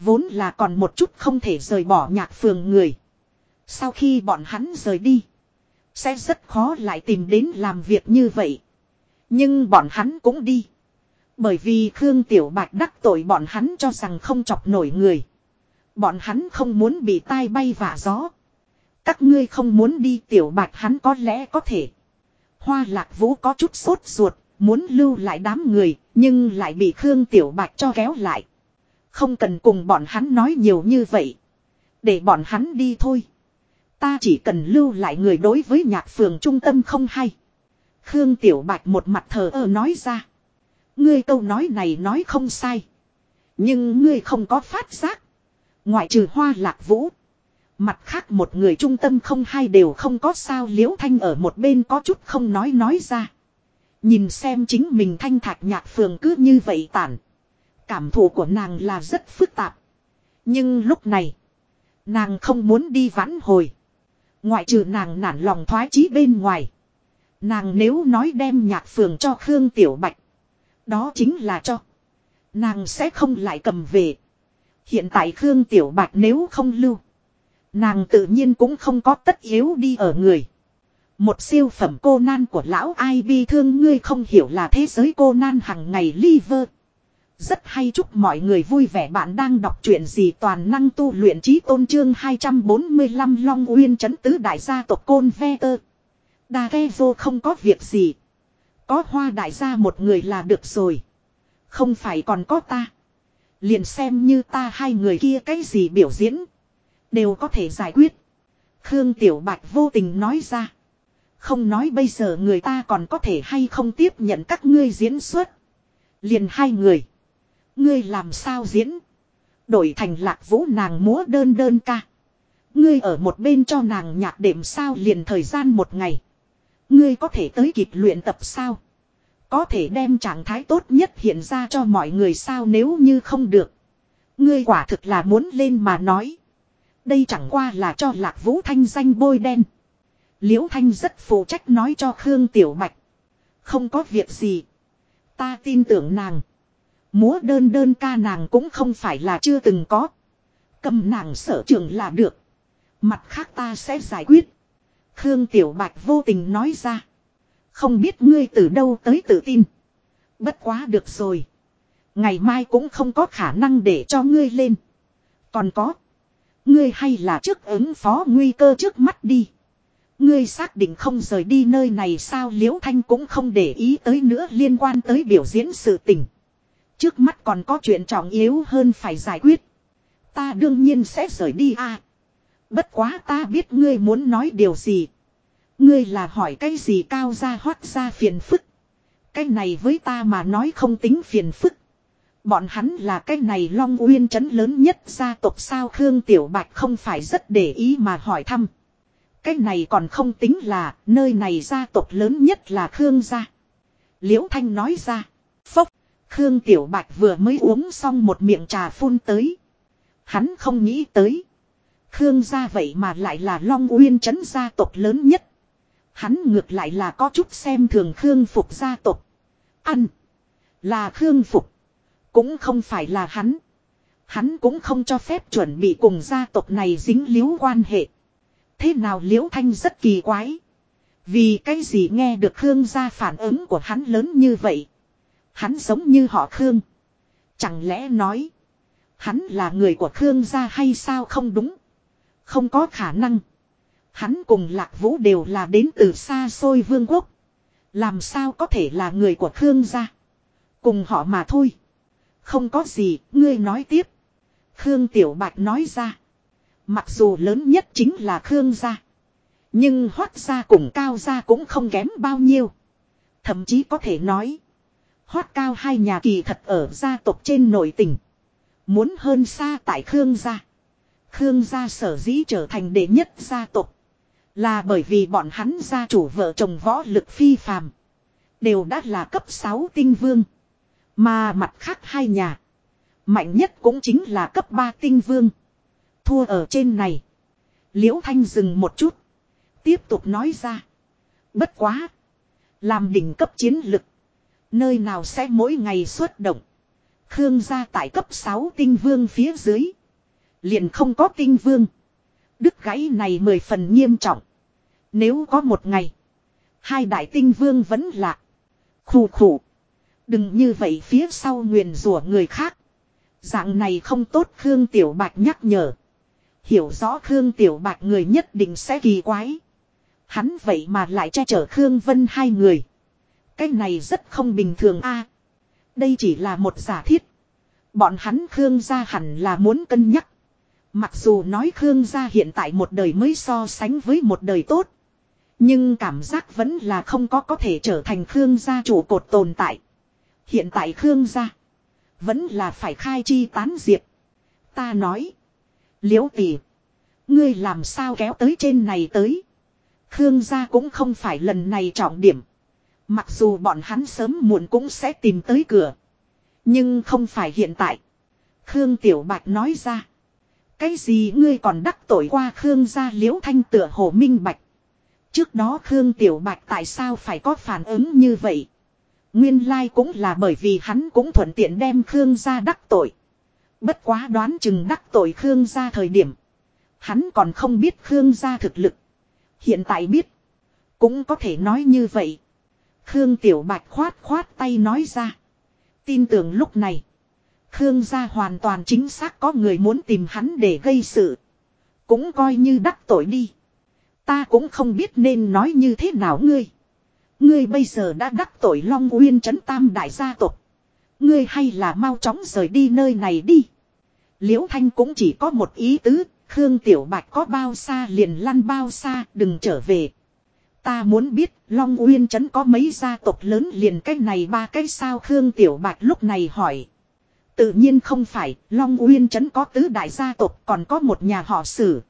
Vốn là còn một chút không thể rời bỏ nhạc phường người. Sau khi bọn hắn rời đi. Sẽ rất khó lại tìm đến làm việc như vậy. Nhưng bọn hắn cũng đi. Bởi vì Khương Tiểu Bạch đắc tội bọn hắn cho rằng không chọc nổi người. Bọn hắn không muốn bị tai bay vả gió. Các ngươi không muốn đi Tiểu Bạch hắn có lẽ có thể. Hoa Lạc Vũ có chút sốt ruột, muốn lưu lại đám người, nhưng lại bị Khương Tiểu Bạch cho kéo lại. Không cần cùng bọn hắn nói nhiều như vậy. Để bọn hắn đi thôi. Ta chỉ cần lưu lại người đối với nhạc phường trung tâm không hay. Khương Tiểu Bạch một mặt thờ ơ nói ra. Ngươi câu nói này nói không sai. Nhưng ngươi không có phát giác. Ngoại trừ hoa lạc vũ. Mặt khác một người trung tâm không hai đều không có sao liễu thanh ở một bên có chút không nói nói ra. Nhìn xem chính mình thanh thạch nhạc phường cứ như vậy tản. Cảm thụ của nàng là rất phức tạp. Nhưng lúc này. Nàng không muốn đi vãn hồi. Ngoại trừ nàng nản lòng thoái chí bên ngoài. Nàng nếu nói đem nhạc phường cho Khương Tiểu Bạch. Đó chính là cho. Nàng sẽ không lại cầm về. Hiện tại Khương Tiểu Bạch nếu không lưu. Nàng tự nhiên cũng không có tất yếu đi ở người. Một siêu phẩm cô nan của lão ai bi thương ngươi không hiểu là thế giới cô nan hằng ngày liver. Rất hay chúc mọi người vui vẻ bạn đang đọc truyện gì toàn năng tu luyện trí tôn trương 245 Long Uyên chấn tứ đại gia tộc Côn Ve Tơ đa ghe vô không có việc gì. Có hoa đại gia một người là được rồi. Không phải còn có ta. Liền xem như ta hai người kia cái gì biểu diễn. Đều có thể giải quyết. Khương Tiểu Bạch vô tình nói ra. Không nói bây giờ người ta còn có thể hay không tiếp nhận các ngươi diễn xuất. Liền hai người. Ngươi làm sao diễn. Đổi thành lạc vũ nàng múa đơn đơn ca. Ngươi ở một bên cho nàng nhạc đệm sao liền thời gian một ngày. Ngươi có thể tới kịp luyện tập sao? Có thể đem trạng thái tốt nhất hiện ra cho mọi người sao nếu như không được. Ngươi quả thực là muốn lên mà nói. Đây chẳng qua là cho lạc vũ thanh danh bôi đen. Liễu thanh rất phụ trách nói cho Khương Tiểu Bạch. Không có việc gì. Ta tin tưởng nàng. Múa đơn đơn ca nàng cũng không phải là chưa từng có. Cầm nàng sở trường là được. Mặt khác ta sẽ giải quyết. Khương Tiểu Bạch vô tình nói ra. Không biết ngươi từ đâu tới tự tin. Bất quá được rồi. Ngày mai cũng không có khả năng để cho ngươi lên. Còn có. Ngươi hay là trước ứng phó nguy cơ trước mắt đi. Ngươi xác định không rời đi nơi này sao Liễu Thanh cũng không để ý tới nữa liên quan tới biểu diễn sự tình. Trước mắt còn có chuyện trọng yếu hơn phải giải quyết. Ta đương nhiên sẽ rời đi a. Bất quá ta biết ngươi muốn nói điều gì. Ngươi là hỏi cái gì cao ra hoát ra phiền phức. Cái này với ta mà nói không tính phiền phức. Bọn hắn là cái này long uyên trấn lớn nhất gia tộc sao Khương Tiểu Bạch không phải rất để ý mà hỏi thăm. Cái này còn không tính là nơi này gia tộc lớn nhất là Khương gia. Liễu Thanh nói ra. Phốc. Khương Tiểu Bạch vừa mới uống xong một miệng trà phun tới. Hắn không nghĩ tới. Khương gia vậy mà lại là Long Uyên trấn gia tộc lớn nhất. Hắn ngược lại là có chút xem thường Khương Phục gia tộc. Ăn. Là Khương Phục. Cũng không phải là hắn. Hắn cũng không cho phép chuẩn bị cùng gia tộc này dính líu quan hệ. Thế nào liễu thanh rất kỳ quái. Vì cái gì nghe được Khương gia phản ứng của hắn lớn như vậy. Hắn giống như họ Khương. Chẳng lẽ nói. Hắn là người của Khương gia hay sao không đúng. Không có khả năng. Hắn cùng Lạc Vũ đều là đến từ xa xôi vương quốc. Làm sao có thể là người của Khương gia. Cùng họ mà thôi. Không có gì, ngươi nói tiếp. Khương Tiểu Bạch nói ra. Mặc dù lớn nhất chính là Khương gia. Nhưng hoát gia cùng cao gia cũng không kém bao nhiêu. Thậm chí có thể nói. Hoát cao hai nhà kỳ thật ở gia tộc trên nội tỉnh. Muốn hơn xa tại Khương gia. Khương gia sở dĩ trở thành đệ nhất gia tộc. Là bởi vì bọn hắn gia chủ vợ chồng võ lực phi phàm. Đều đã là cấp 6 tinh vương. Mà mặt khác hai nhà. Mạnh nhất cũng chính là cấp 3 tinh vương. Thua ở trên này. Liễu Thanh dừng một chút. Tiếp tục nói ra. Bất quá. Làm đỉnh cấp chiến lực. Nơi nào sẽ mỗi ngày xuất động. Khương gia tại cấp 6 tinh vương phía dưới. Liền không có tinh vương. Đức gãy này mười phần nghiêm trọng. Nếu có một ngày. Hai đại tinh vương vẫn lạ. Khủ khủ. Đừng như vậy phía sau nguyền rủa người khác. Dạng này không tốt Khương Tiểu Bạch nhắc nhở. Hiểu rõ Khương Tiểu Bạch người nhất định sẽ kỳ quái. Hắn vậy mà lại che chở Khương Vân hai người. Cái này rất không bình thường a. đây chỉ là một giả thiết. Bọn hắn Khương gia hẳn là muốn cân nhắc. Mặc dù nói Khương gia hiện tại một đời mới so sánh với một đời tốt. Nhưng cảm giác vẫn là không có có thể trở thành Khương gia chủ cột tồn tại. Hiện tại Khương gia. Vẫn là phải khai chi tán diệp. Ta nói. Liễu tỷ. Ngươi làm sao kéo tới trên này tới. Khương gia cũng không phải lần này trọng điểm. Mặc dù bọn hắn sớm muộn cũng sẽ tìm tới cửa. Nhưng không phải hiện tại. Khương Tiểu Bạch nói ra. Cái gì ngươi còn đắc tội qua Khương gia liễu thanh tựa hồ minh bạch. Trước đó Khương Tiểu Bạch tại sao phải có phản ứng như vậy? Nguyên lai cũng là bởi vì hắn cũng thuận tiện đem Khương gia đắc tội. Bất quá đoán chừng đắc tội Khương gia thời điểm. Hắn còn không biết Khương gia thực lực. Hiện tại biết. Cũng có thể nói như vậy. Khương Tiểu Bạch khoát khoát tay nói ra. Tin tưởng lúc này. Khương gia hoàn toàn chính xác có người muốn tìm hắn để gây sự. Cũng coi như đắc tội đi. Ta cũng không biết nên nói như thế nào ngươi. Ngươi bây giờ đã đắc tội Long Uyên trấn tam đại gia tộc. Ngươi hay là mau chóng rời đi nơi này đi. Liễu Thanh cũng chỉ có một ý tứ, Khương Tiểu Bạch có bao xa liền lăn bao xa, đừng trở về. Ta muốn biết Long Uyên Trấn có mấy gia tộc lớn liền cách này ba cái sao Khương Tiểu Bạch lúc này hỏi. Tự nhiên không phải, Long Uyên Trấn có tứ đại gia tộc còn có một nhà họ sử.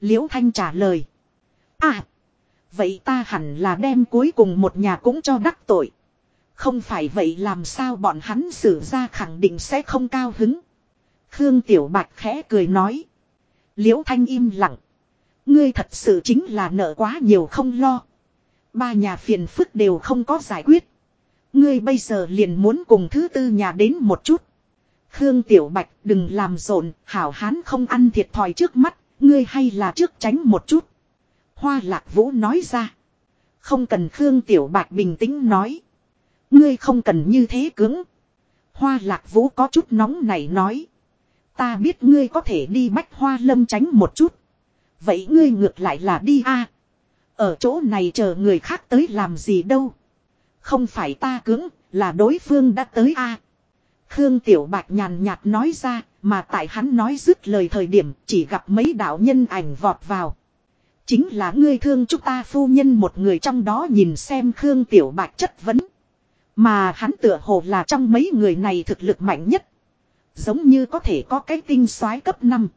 Liễu Thanh trả lời. À, vậy ta hẳn là đem cuối cùng một nhà cũng cho đắc tội. Không phải vậy làm sao bọn hắn xử ra khẳng định sẽ không cao hứng. Khương Tiểu Bạch khẽ cười nói. Liễu Thanh im lặng. Ngươi thật sự chính là nợ quá nhiều không lo. Ba nhà phiền phức đều không có giải quyết. Ngươi bây giờ liền muốn cùng thứ tư nhà đến một chút. Khương Tiểu Bạch đừng làm rộn, hảo hán không ăn thiệt thòi trước mắt, ngươi hay là trước tránh một chút. Hoa Lạc Vũ nói ra. Không cần Khương Tiểu Bạch bình tĩnh nói. Ngươi không cần như thế cứng. Hoa lạc vũ có chút nóng này nói. Ta biết ngươi có thể đi bách hoa lâm tránh một chút. Vậy ngươi ngược lại là đi a Ở chỗ này chờ người khác tới làm gì đâu. Không phải ta cứng, là đối phương đã tới a Khương Tiểu Bạch nhàn nhạt nói ra, mà tại hắn nói dứt lời thời điểm chỉ gặp mấy đạo nhân ảnh vọt vào. Chính là ngươi thương chúng ta phu nhân một người trong đó nhìn xem Khương Tiểu Bạch chất vấn. Mà hắn tựa hồ là trong mấy người này thực lực mạnh nhất. Giống như có thể có cái tinh soái cấp 5.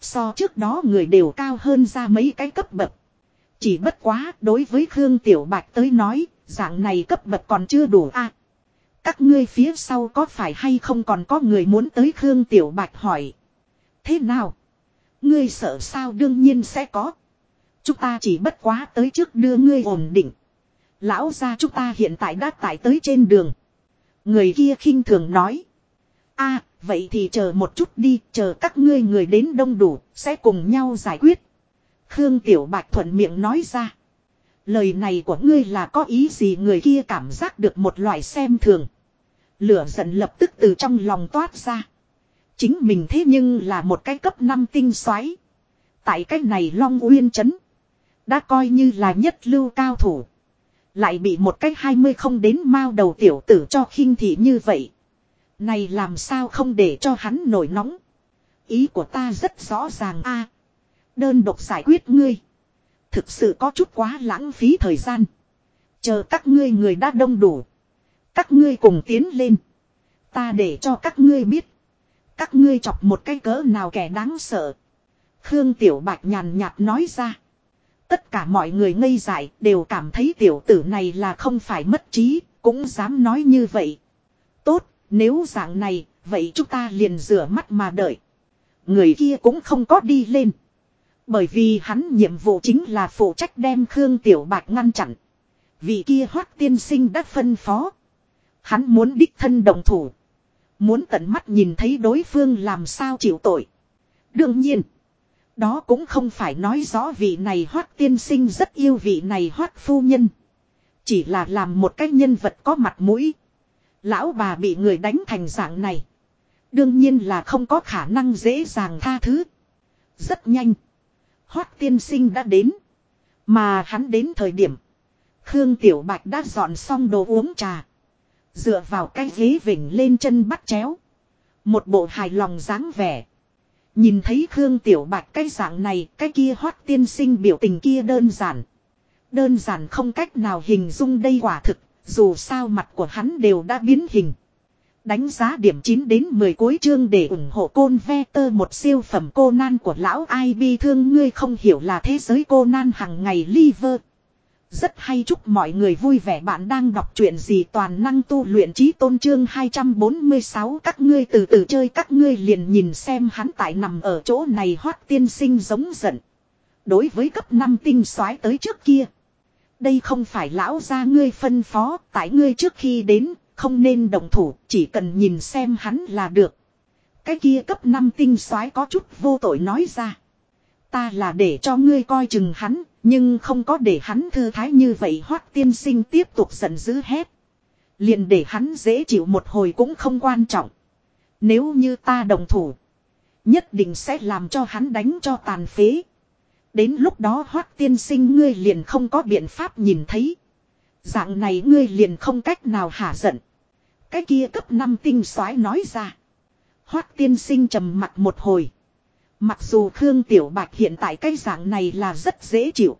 So trước đó người đều cao hơn ra mấy cái cấp bậc. Chỉ bất quá đối với Khương Tiểu Bạch tới nói, dạng này cấp bậc còn chưa đủ a các ngươi phía sau có phải hay không còn có người muốn tới Khương Tiểu Bạch hỏi. Thế nào? Ngươi sợ sao đương nhiên sẽ có. Chúng ta chỉ bất quá tới trước đưa ngươi ổn định. Lão gia chúng ta hiện tại đã tải tới trên đường. Người kia khinh thường nói. a vậy thì chờ một chút đi, chờ các ngươi người đến đông đủ, sẽ cùng nhau giải quyết. Khương Tiểu Bạch thuận miệng nói ra. Lời này của ngươi là có ý gì người kia cảm giác được một loại xem thường. Lửa giận lập tức từ trong lòng toát ra. Chính mình thế nhưng là một cái cấp 5 tinh xoáy. Tại cái này Long Uyên chấn. Đã coi như là nhất lưu cao thủ. Lại bị một cách hai mươi không đến mao đầu tiểu tử cho khinh thị như vậy. Này làm sao không để cho hắn nổi nóng. Ý của ta rất rõ ràng a Đơn độc giải quyết ngươi. Thực sự có chút quá lãng phí thời gian. Chờ các ngươi người đã đông đủ. Các ngươi cùng tiến lên. Ta để cho các ngươi biết. Các ngươi chọc một cái cỡ nào kẻ đáng sợ. Khương Tiểu Bạch nhàn nhạt nói ra. Tất cả mọi người ngây dại đều cảm thấy tiểu tử này là không phải mất trí, cũng dám nói như vậy. Tốt, nếu dạng này, vậy chúng ta liền rửa mắt mà đợi. Người kia cũng không có đi lên. Bởi vì hắn nhiệm vụ chính là phụ trách đem Khương Tiểu Bạch ngăn chặn. Vị kia hoác tiên sinh đã phân phó. Hắn muốn đích thân đồng thủ. Muốn tận mắt nhìn thấy đối phương làm sao chịu tội. Đương nhiên. Đó cũng không phải nói rõ vị này hoác tiên sinh rất yêu vị này hoác phu nhân. Chỉ là làm một cái nhân vật có mặt mũi. Lão bà bị người đánh thành dạng này. Đương nhiên là không có khả năng dễ dàng tha thứ. Rất nhanh. Hoác tiên sinh đã đến. Mà hắn đến thời điểm. Khương Tiểu Bạch đã dọn xong đồ uống trà. Dựa vào cái ghế vỉnh lên chân bắt chéo. Một bộ hài lòng dáng vẻ. Nhìn thấy Khương Tiểu Bạch cái dạng này, cái kia hoát tiên sinh biểu tình kia đơn giản. Đơn giản không cách nào hình dung đây quả thực, dù sao mặt của hắn đều đã biến hình. Đánh giá điểm 9 đến 10 cuối chương để ủng hộ côn ve tơ một siêu phẩm cô nan của lão ai bi thương ngươi không hiểu là thế giới cô nan hằng ngày liver. Rất hay chúc mọi người vui vẻ bạn đang đọc truyện gì toàn năng tu luyện trí tôn trương 246 các ngươi từ từ chơi các ngươi liền nhìn xem hắn tại nằm ở chỗ này hoát tiên sinh giống giận. Đối với cấp 5 tinh soái tới trước kia. Đây không phải lão gia ngươi phân phó tại ngươi trước khi đến không nên đồng thủ chỉ cần nhìn xem hắn là được. Cái kia cấp 5 tinh soái có chút vô tội nói ra. Ta là để cho ngươi coi chừng hắn, nhưng không có để hắn thư thái như vậy hoác tiên sinh tiếp tục giận dữ hết. Liền để hắn dễ chịu một hồi cũng không quan trọng. Nếu như ta đồng thủ, nhất định sẽ làm cho hắn đánh cho tàn phế. Đến lúc đó hoác tiên sinh ngươi liền không có biện pháp nhìn thấy. Dạng này ngươi liền không cách nào hả giận. Cái kia cấp 5 tinh soái nói ra. Hoác tiên sinh trầm mặt một hồi. Mặc dù Khương Tiểu Bạch hiện tại cái dạng này là rất dễ chịu.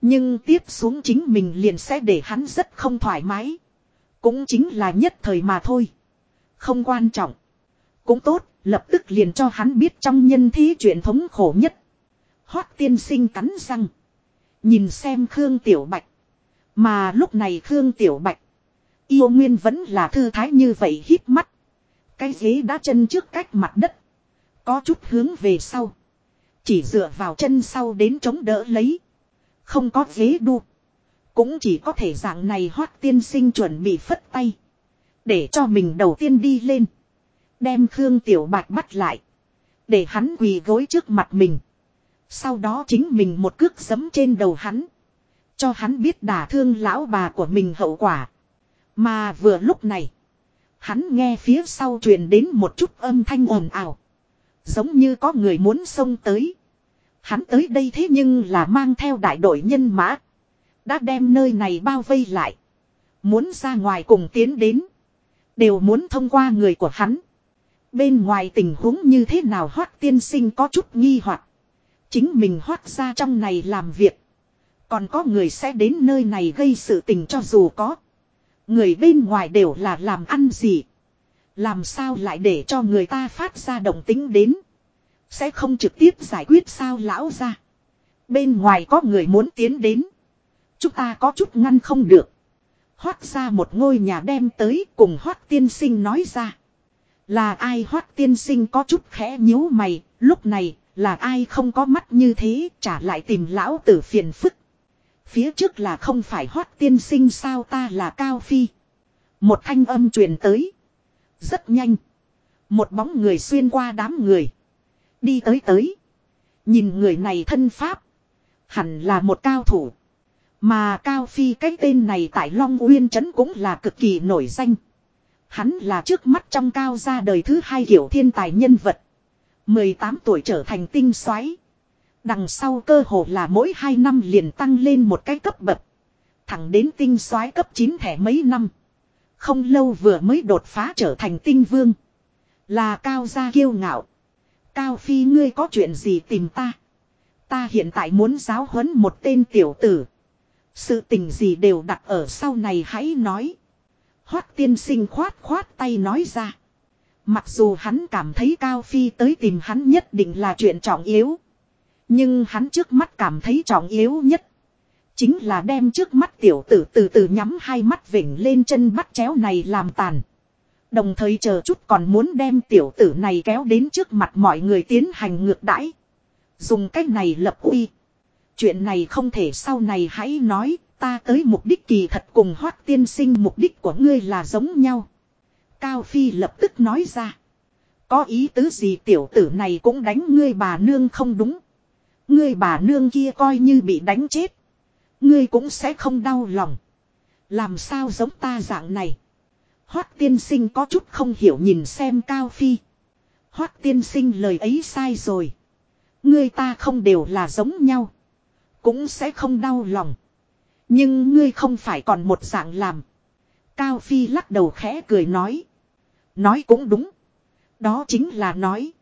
Nhưng tiếp xuống chính mình liền sẽ để hắn rất không thoải mái. Cũng chính là nhất thời mà thôi. Không quan trọng. Cũng tốt, lập tức liền cho hắn biết trong nhân thế chuyện thống khổ nhất. Hoác tiên sinh cắn răng. Nhìn xem Khương Tiểu Bạch. Mà lúc này Khương Tiểu Bạch. Yêu Nguyên vẫn là thư thái như vậy hít mắt. Cái ghế đã chân trước cách mặt đất. Có chút hướng về sau. Chỉ dựa vào chân sau đến chống đỡ lấy. Không có ghế đu. Cũng chỉ có thể dạng này hoác tiên sinh chuẩn bị phất tay. Để cho mình đầu tiên đi lên. Đem Khương Tiểu Bạch bắt lại. Để hắn quỳ gối trước mặt mình. Sau đó chính mình một cước giấm trên đầu hắn. Cho hắn biết đả thương lão bà của mình hậu quả. Mà vừa lúc này. Hắn nghe phía sau truyền đến một chút âm thanh ồn ào. Giống như có người muốn xông tới. Hắn tới đây thế nhưng là mang theo đại đội nhân mã. Đã đem nơi này bao vây lại. Muốn ra ngoài cùng tiến đến. Đều muốn thông qua người của hắn. Bên ngoài tình huống như thế nào hoác tiên sinh có chút nghi hoặc Chính mình hoác ra trong này làm việc. Còn có người sẽ đến nơi này gây sự tình cho dù có. Người bên ngoài đều là làm ăn gì. Làm sao lại để cho người ta phát ra động tính đến. Sẽ không trực tiếp giải quyết sao lão ra. Bên ngoài có người muốn tiến đến. Chúng ta có chút ngăn không được. Hoác ra một ngôi nhà đem tới cùng hoác tiên sinh nói ra. Là ai hoác tiên sinh có chút khẽ nhíu mày, lúc này là ai không có mắt như thế trả lại tìm lão tử phiền phức. Phía trước là không phải hoác tiên sinh sao ta là Cao Phi. Một thanh âm truyền tới. Rất nhanh. Một bóng người xuyên qua đám người. Đi tới tới. Nhìn người này thân pháp. Hẳn là một cao thủ. Mà Cao Phi cái tên này tại Long Uyên Trấn cũng là cực kỳ nổi danh. Hắn là trước mắt trong cao gia đời thứ hai kiểu thiên tài nhân vật. 18 tuổi trở thành tinh xoáy, Đằng sau cơ hồ là mỗi 2 năm liền tăng lên một cái cấp bậc. Thẳng đến tinh xoáy cấp 9 thẻ mấy năm. Không lâu vừa mới đột phá trở thành tinh vương. Là cao gia kiêu ngạo. Cao Phi ngươi có chuyện gì tìm ta? Ta hiện tại muốn giáo huấn một tên tiểu tử. Sự tình gì đều đặt ở sau này hãy nói. Hoát tiên sinh khoát khoát tay nói ra. Mặc dù hắn cảm thấy Cao Phi tới tìm hắn nhất định là chuyện trọng yếu. Nhưng hắn trước mắt cảm thấy trọng yếu nhất. Chính là đem trước mắt tiểu tử từ từ nhắm hai mắt vỉnh lên chân bắt chéo này làm tàn. Đồng thời chờ chút còn muốn đem tiểu tử này kéo đến trước mặt mọi người tiến hành ngược đãi. Dùng cách này lập uy. Chuyện này không thể sau này hãy nói, ta tới mục đích kỳ thật cùng hoác tiên sinh mục đích của ngươi là giống nhau. Cao Phi lập tức nói ra. Có ý tứ gì tiểu tử này cũng đánh ngươi bà nương không đúng. Ngươi bà nương kia coi như bị đánh chết. Ngươi cũng sẽ không đau lòng. Làm sao giống ta dạng này. Hoác tiên sinh có chút không hiểu nhìn xem Cao Phi. Hoác tiên sinh lời ấy sai rồi. Ngươi ta không đều là giống nhau. Cũng sẽ không đau lòng. Nhưng ngươi không phải còn một dạng làm. Cao Phi lắc đầu khẽ cười nói. Nói cũng đúng. Đó chính là nói.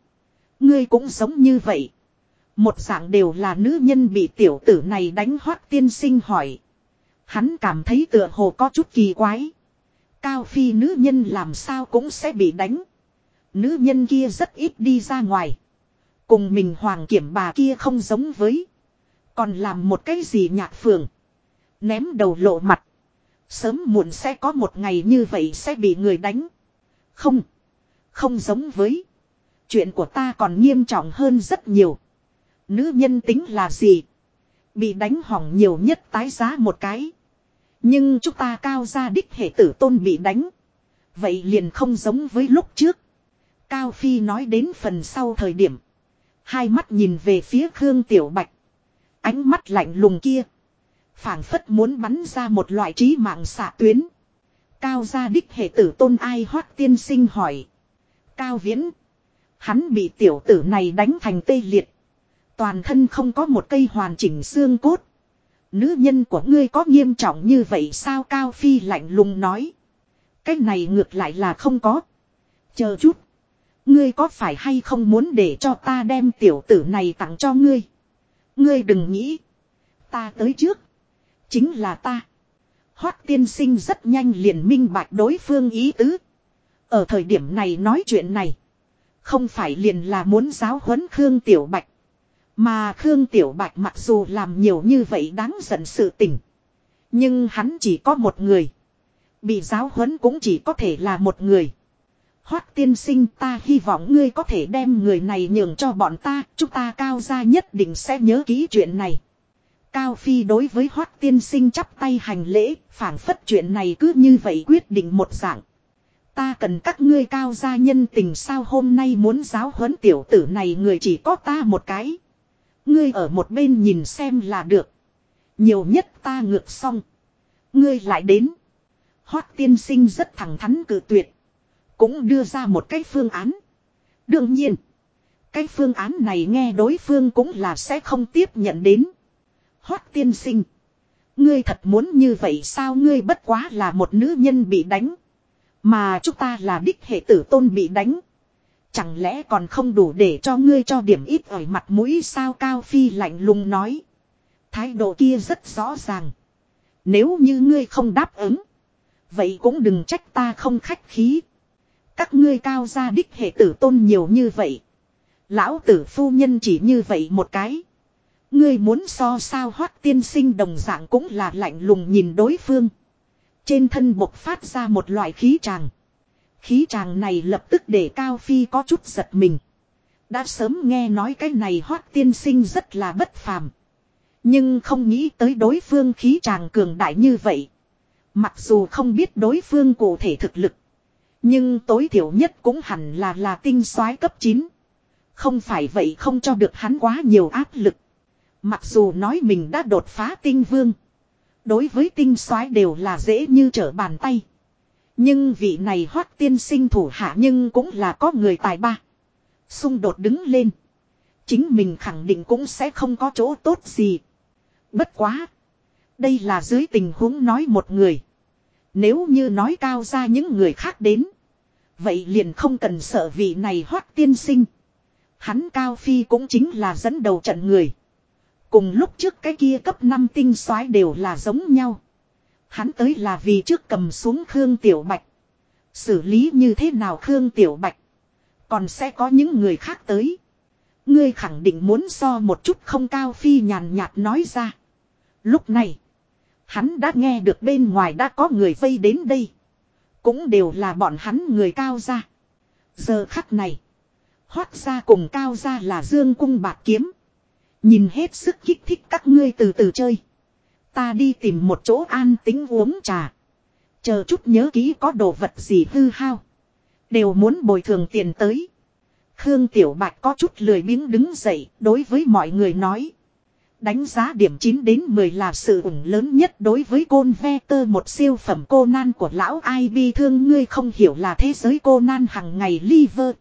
Ngươi cũng giống như vậy. Một dạng đều là nữ nhân bị tiểu tử này đánh hoác tiên sinh hỏi. Hắn cảm thấy tựa hồ có chút kỳ quái. Cao phi nữ nhân làm sao cũng sẽ bị đánh. Nữ nhân kia rất ít đi ra ngoài. Cùng mình hoàng kiểm bà kia không giống với. Còn làm một cái gì nhạc phường. Ném đầu lộ mặt. Sớm muộn sẽ có một ngày như vậy sẽ bị người đánh. Không. Không giống với. Chuyện của ta còn nghiêm trọng hơn rất nhiều. Nữ nhân tính là gì? Bị đánh hỏng nhiều nhất tái giá một cái. Nhưng chúng ta cao ra đích hệ tử tôn bị đánh. Vậy liền không giống với lúc trước. Cao Phi nói đến phần sau thời điểm. Hai mắt nhìn về phía Khương Tiểu Bạch. Ánh mắt lạnh lùng kia. phảng phất muốn bắn ra một loại trí mạng xạ tuyến. Cao gia đích hệ tử tôn ai hoát tiên sinh hỏi. Cao viễn. Hắn bị tiểu tử này đánh thành tê liệt. Toàn thân không có một cây hoàn chỉnh xương cốt. Nữ nhân của ngươi có nghiêm trọng như vậy sao Cao Phi lạnh lùng nói. Cái này ngược lại là không có. Chờ chút. Ngươi có phải hay không muốn để cho ta đem tiểu tử này tặng cho ngươi? Ngươi đừng nghĩ. Ta tới trước. Chính là ta. Hoác tiên sinh rất nhanh liền minh bạch đối phương ý tứ. Ở thời điểm này nói chuyện này. Không phải liền là muốn giáo huấn Khương Tiểu Bạch. Mà Khương Tiểu Bạch mặc dù làm nhiều như vậy đáng giận sự tình. Nhưng hắn chỉ có một người. Bị giáo huấn cũng chỉ có thể là một người. Hoác tiên sinh, ta hy vọng ngươi có thể đem người này nhường cho bọn ta. Chúng ta cao ra nhất định sẽ nhớ kỹ chuyện này. Cao Phi đối với Hoác tiên sinh chắp tay hành lễ. phảng phất chuyện này cứ như vậy quyết định một dạng. Ta cần các ngươi cao gia nhân tình sao hôm nay muốn giáo huấn tiểu tử này người chỉ có ta một cái. Ngươi ở một bên nhìn xem là được. Nhiều nhất ta ngược xong. Ngươi lại đến. Hoác tiên sinh rất thẳng thắn cự tuyệt. Cũng đưa ra một cái phương án. Đương nhiên. Cái phương án này nghe đối phương cũng là sẽ không tiếp nhận đến. Hoác tiên sinh. Ngươi thật muốn như vậy sao ngươi bất quá là một nữ nhân bị đánh. Mà chúng ta là đích hệ tử tôn bị đánh. Chẳng lẽ còn không đủ để cho ngươi cho điểm ít ở mặt mũi sao Cao Phi lạnh lùng nói. Thái độ kia rất rõ ràng. Nếu như ngươi không đáp ứng. Vậy cũng đừng trách ta không khách khí. Các ngươi cao gia đích hệ tử tôn nhiều như vậy. Lão tử phu nhân chỉ như vậy một cái. Ngươi muốn so sao hoắc tiên sinh đồng dạng cũng là lạnh lùng nhìn đối phương. Trên thân bộc phát ra một loại khí tràng. Khí chàng này lập tức để Cao Phi có chút giật mình. Đã sớm nghe nói cái này hoát tiên sinh rất là bất phàm. Nhưng không nghĩ tới đối phương khí chàng cường đại như vậy. Mặc dù không biết đối phương cụ thể thực lực. Nhưng tối thiểu nhất cũng hẳn là là tinh soái cấp 9. Không phải vậy không cho được hắn quá nhiều áp lực. Mặc dù nói mình đã đột phá tinh vương. Đối với tinh soái đều là dễ như trở bàn tay. Nhưng vị này hoát tiên sinh thủ hạ nhưng cũng là có người tài ba. Xung đột đứng lên. Chính mình khẳng định cũng sẽ không có chỗ tốt gì. Bất quá. Đây là dưới tình huống nói một người. Nếu như nói cao ra những người khác đến. Vậy liền không cần sợ vị này hoát tiên sinh. Hắn cao phi cũng chính là dẫn đầu trận người. Cùng lúc trước cái kia cấp 5 tinh soái đều là giống nhau. Hắn tới là vì trước cầm xuống Khương Tiểu Bạch. Xử lý như thế nào Khương Tiểu Bạch. Còn sẽ có những người khác tới. Ngươi khẳng định muốn so một chút không cao phi nhàn nhạt nói ra. Lúc này. Hắn đã nghe được bên ngoài đã có người vây đến đây. Cũng đều là bọn hắn người cao ra. Giờ khắc này. Hoát ra cùng cao ra là dương cung bạc kiếm. Nhìn hết sức kích thích các ngươi từ từ chơi. Ta đi tìm một chỗ an tính uống trà. Chờ chút nhớ kỹ có đồ vật gì hư hao. Đều muốn bồi thường tiền tới. Khương Tiểu Bạch có chút lười biếng đứng dậy, đối với mọi người nói. Đánh giá điểm 9 đến 10 là sự ủng lớn nhất đối với côn ve tơ, một siêu phẩm cô nan của lão ai bi thương ngươi không hiểu là thế giới cô nan hằng ngày liver.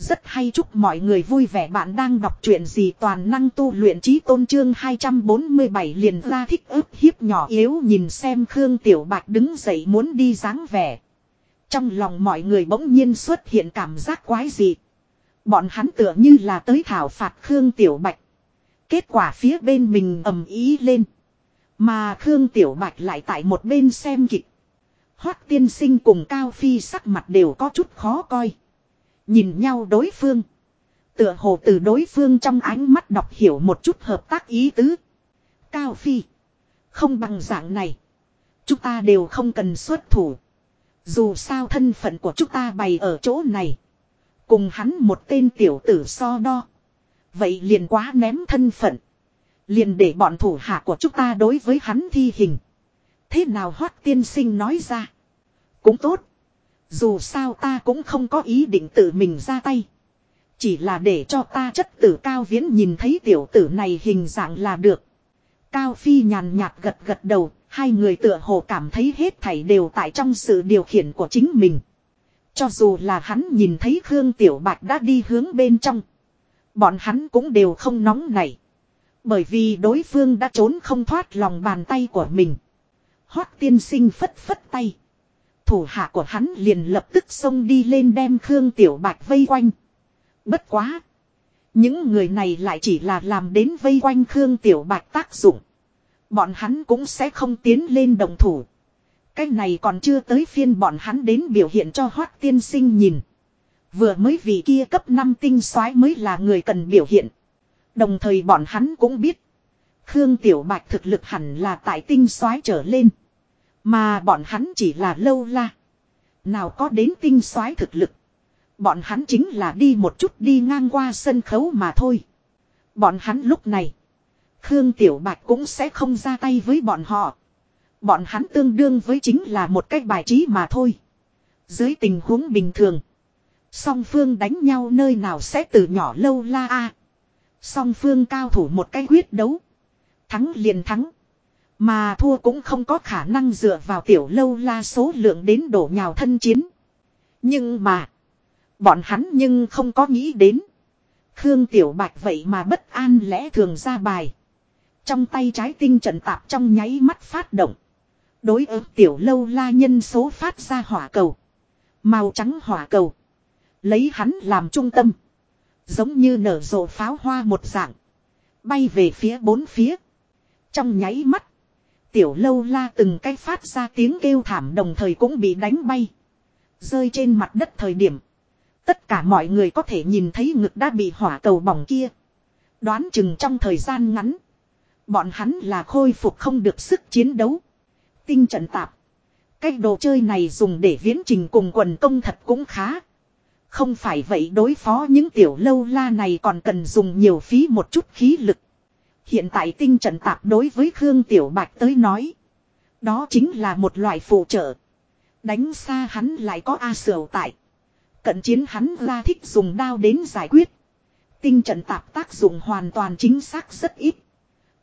Rất hay chúc mọi người vui vẻ bạn đang đọc truyện gì toàn năng tu luyện trí tôn trương 247 liền ra thích ức hiếp nhỏ yếu nhìn xem Khương Tiểu Bạch đứng dậy muốn đi dáng vẻ. Trong lòng mọi người bỗng nhiên xuất hiện cảm giác quái dị. Bọn hắn tựa như là tới thảo phạt Khương Tiểu Bạch. Kết quả phía bên mình ầm ý lên. Mà Khương Tiểu Bạch lại tại một bên xem kịch. Hoác tiên sinh cùng Cao Phi sắc mặt đều có chút khó coi. Nhìn nhau đối phương. Tựa hồ từ đối phương trong ánh mắt đọc hiểu một chút hợp tác ý tứ. Cao Phi. Không bằng dạng này. Chúng ta đều không cần xuất thủ. Dù sao thân phận của chúng ta bày ở chỗ này. Cùng hắn một tên tiểu tử so đo. Vậy liền quá ném thân phận. Liền để bọn thủ hạ của chúng ta đối với hắn thi hình. Thế nào Hoắc tiên sinh nói ra. Cũng tốt. Dù sao ta cũng không có ý định tự mình ra tay. Chỉ là để cho ta chất tử cao viễn nhìn thấy tiểu tử này hình dạng là được. Cao Phi nhàn nhạt gật gật đầu, hai người tựa hồ cảm thấy hết thảy đều tại trong sự điều khiển của chính mình. Cho dù là hắn nhìn thấy Khương Tiểu Bạch đã đi hướng bên trong. Bọn hắn cũng đều không nóng nảy. Bởi vì đối phương đã trốn không thoát lòng bàn tay của mình. Hoác tiên sinh phất phất tay thủ hạ của hắn liền lập tức xông đi lên đem Khương Tiểu Bạch vây quanh. Bất quá. Những người này lại chỉ là làm đến vây quanh Khương Tiểu Bạch tác dụng. Bọn hắn cũng sẽ không tiến lên đồng thủ. Cái này còn chưa tới phiên bọn hắn đến biểu hiện cho hoác tiên sinh nhìn. Vừa mới vì kia cấp 5 tinh soái mới là người cần biểu hiện. Đồng thời bọn hắn cũng biết. Khương Tiểu Bạch thực lực hẳn là tại tinh soái trở lên. Mà bọn hắn chỉ là lâu la. Nào có đến tinh soái thực lực. Bọn hắn chính là đi một chút đi ngang qua sân khấu mà thôi. Bọn hắn lúc này. Khương Tiểu Bạch cũng sẽ không ra tay với bọn họ. Bọn hắn tương đương với chính là một cách bài trí mà thôi. Dưới tình huống bình thường. Song phương đánh nhau nơi nào sẽ từ nhỏ lâu la a. Song phương cao thủ một cái quyết đấu. Thắng liền thắng. Mà thua cũng không có khả năng dựa vào tiểu lâu la số lượng đến đổ nhào thân chiến. Nhưng mà. Bọn hắn nhưng không có nghĩ đến. Khương Tiểu Bạch vậy mà bất an lẽ thường ra bài. Trong tay trái tinh trận tạp trong nháy mắt phát động. Đối ứng tiểu lâu la nhân số phát ra hỏa cầu. Màu trắng hỏa cầu. Lấy hắn làm trung tâm. Giống như nở rộ pháo hoa một dạng. Bay về phía bốn phía. Trong nháy mắt. Tiểu lâu la từng cái phát ra tiếng kêu thảm đồng thời cũng bị đánh bay. Rơi trên mặt đất thời điểm. Tất cả mọi người có thể nhìn thấy ngực đã bị hỏa cầu bỏng kia. Đoán chừng trong thời gian ngắn. Bọn hắn là khôi phục không được sức chiến đấu. Tinh trận tạp. Cái đồ chơi này dùng để viễn trình cùng quần công thật cũng khá. Không phải vậy đối phó những tiểu lâu la này còn cần dùng nhiều phí một chút khí lực. Hiện tại tinh trận tạp đối với Khương Tiểu Bạch tới nói. Đó chính là một loại phụ trợ. Đánh xa hắn lại có A Sửu tại. Cận chiến hắn ra thích dùng đao đến giải quyết. Tinh trận tạp tác dụng hoàn toàn chính xác rất ít.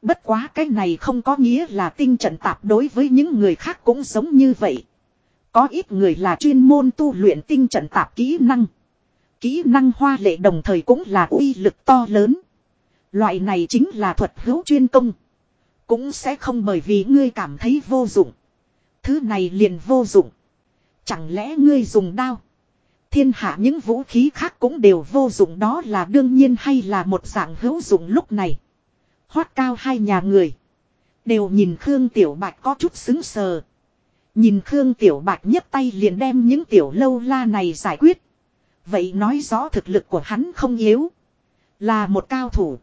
Bất quá cái này không có nghĩa là tinh trận tạp đối với những người khác cũng giống như vậy. Có ít người là chuyên môn tu luyện tinh trận tạp kỹ năng. Kỹ năng hoa lệ đồng thời cũng là uy lực to lớn. Loại này chính là thuật hữu chuyên công. Cũng sẽ không bởi vì ngươi cảm thấy vô dụng. Thứ này liền vô dụng. Chẳng lẽ ngươi dùng đao. Thiên hạ những vũ khí khác cũng đều vô dụng đó là đương nhiên hay là một dạng hữu dụng lúc này. Hoát cao hai nhà người. Đều nhìn Khương Tiểu Bạch có chút xứng sờ. Nhìn Khương Tiểu Bạch nhấc tay liền đem những tiểu lâu la này giải quyết. Vậy nói rõ thực lực của hắn không yếu. Là một cao thủ.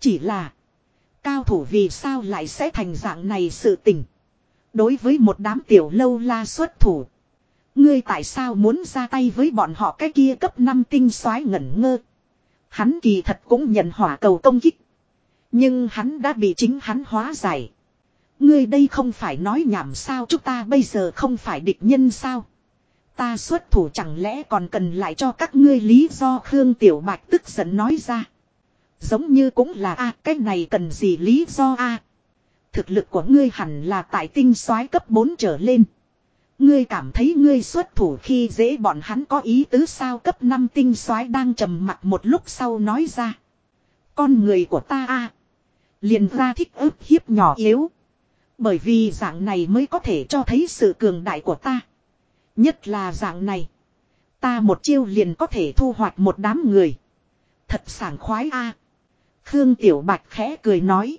Chỉ là. Cao thủ vì sao lại sẽ thành dạng này sự tình. Đối với một đám tiểu lâu la xuất thủ. Ngươi tại sao muốn ra tay với bọn họ cái kia cấp 5 tinh soái ngẩn ngơ. Hắn kỳ thật cũng nhận hỏa cầu công kích. Nhưng hắn đã bị chính hắn hóa giải. Ngươi đây không phải nói nhảm sao, chúng ta bây giờ không phải địch nhân sao. Ta xuất thủ chẳng lẽ còn cần lại cho các ngươi lý do Khương Tiểu Bạch tức giận nói ra. Giống như cũng là a, cái này cần gì lý do a Thực lực của ngươi hẳn là tại tinh soái cấp 4 trở lên. Ngươi cảm thấy ngươi xuất thủ khi dễ bọn hắn có ý tứ sao cấp 5 tinh soái đang trầm mặt một lúc sau nói ra. Con người của ta a liền ra thích ức hiếp nhỏ yếu. Bởi vì dạng này mới có thể cho thấy sự cường đại của ta. Nhất là dạng này. Ta một chiêu liền có thể thu hoạch một đám người. Thật sảng khoái a. Khương Tiểu Bạch khẽ cười nói.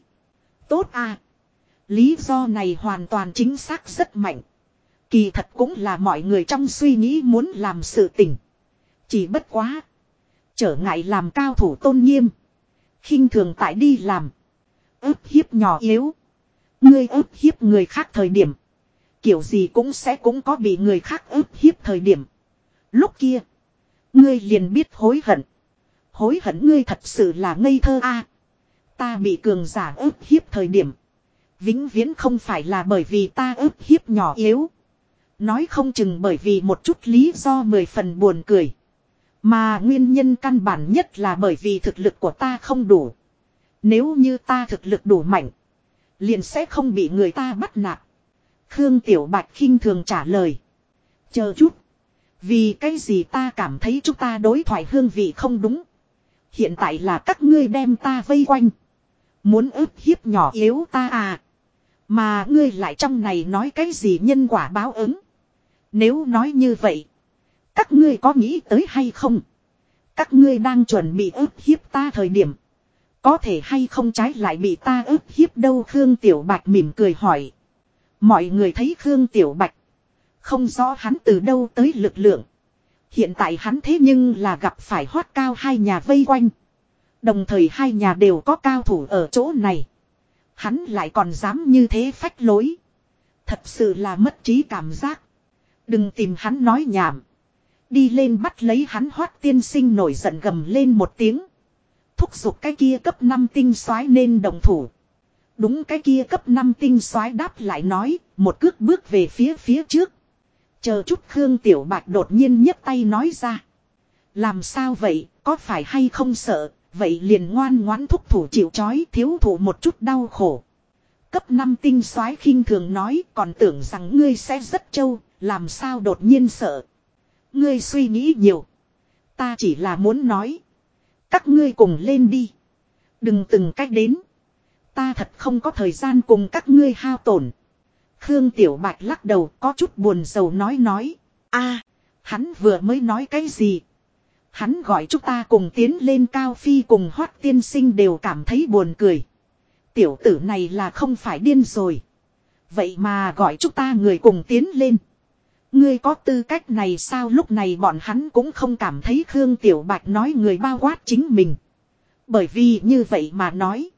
Tốt a. Lý do này hoàn toàn chính xác rất mạnh. Kỳ thật cũng là mọi người trong suy nghĩ muốn làm sự tình. Chỉ bất quá. Trở ngại làm cao thủ tôn nghiêm. khinh thường tại đi làm. ức hiếp nhỏ yếu. Ngươi ức hiếp người khác thời điểm. Kiểu gì cũng sẽ cũng có bị người khác ức hiếp thời điểm. Lúc kia. Ngươi liền biết hối hận. Hối hận ngươi thật sự là ngây thơ a. ta bị cường giả ức hiếp thời điểm. Vĩnh viễn không phải là bởi vì ta ức hiếp nhỏ yếu. Nói không chừng bởi vì một chút lý do mười phần buồn cười. Mà nguyên nhân căn bản nhất là bởi vì thực lực của ta không đủ. Nếu như ta thực lực đủ mạnh. Liền sẽ không bị người ta bắt nạt. Khương Tiểu Bạch khinh thường trả lời. Chờ chút. Vì cái gì ta cảm thấy chúng ta đối thoại hương vị không đúng. Hiện tại là các ngươi đem ta vây quanh. Muốn ức hiếp nhỏ yếu ta à. Mà ngươi lại trong này nói cái gì nhân quả báo ứng. Nếu nói như vậy. Các ngươi có nghĩ tới hay không? Các ngươi đang chuẩn bị ức hiếp ta thời điểm. Có thể hay không trái lại bị ta ức hiếp đâu Khương Tiểu Bạch mỉm cười hỏi. Mọi người thấy Khương Tiểu Bạch. Không rõ hắn từ đâu tới lực lượng. Hiện tại hắn thế nhưng là gặp phải hoát cao hai nhà vây quanh. Đồng thời hai nhà đều có cao thủ ở chỗ này. Hắn lại còn dám như thế phách lối. Thật sự là mất trí cảm giác. Đừng tìm hắn nói nhảm. Đi lên bắt lấy hắn hoát tiên sinh nổi giận gầm lên một tiếng. Thúc giục cái kia cấp 5 tinh soái nên đồng thủ. Đúng cái kia cấp 5 tinh soái đáp lại nói, một cước bước về phía phía trước. Chờ chút Khương Tiểu Bạch đột nhiên nhấc tay nói ra. Làm sao vậy, có phải hay không sợ, vậy liền ngoan ngoãn thúc thủ chịu chói thiếu thủ một chút đau khổ. Cấp 5 tinh soái khinh thường nói còn tưởng rằng ngươi sẽ rất trâu, làm sao đột nhiên sợ. Ngươi suy nghĩ nhiều. Ta chỉ là muốn nói. Các ngươi cùng lên đi. Đừng từng cách đến. Ta thật không có thời gian cùng các ngươi hao tổn. Khương Tiểu Bạch lắc đầu, có chút buồn sầu nói nói. a, hắn vừa mới nói cái gì? Hắn gọi chúng ta cùng tiến lên cao phi cùng hoát tiên sinh đều cảm thấy buồn cười. Tiểu tử này là không phải điên rồi. Vậy mà gọi chúng ta người cùng tiến lên. Ngươi có tư cách này sao lúc này bọn hắn cũng không cảm thấy Khương Tiểu Bạch nói người bao quát chính mình. Bởi vì như vậy mà nói.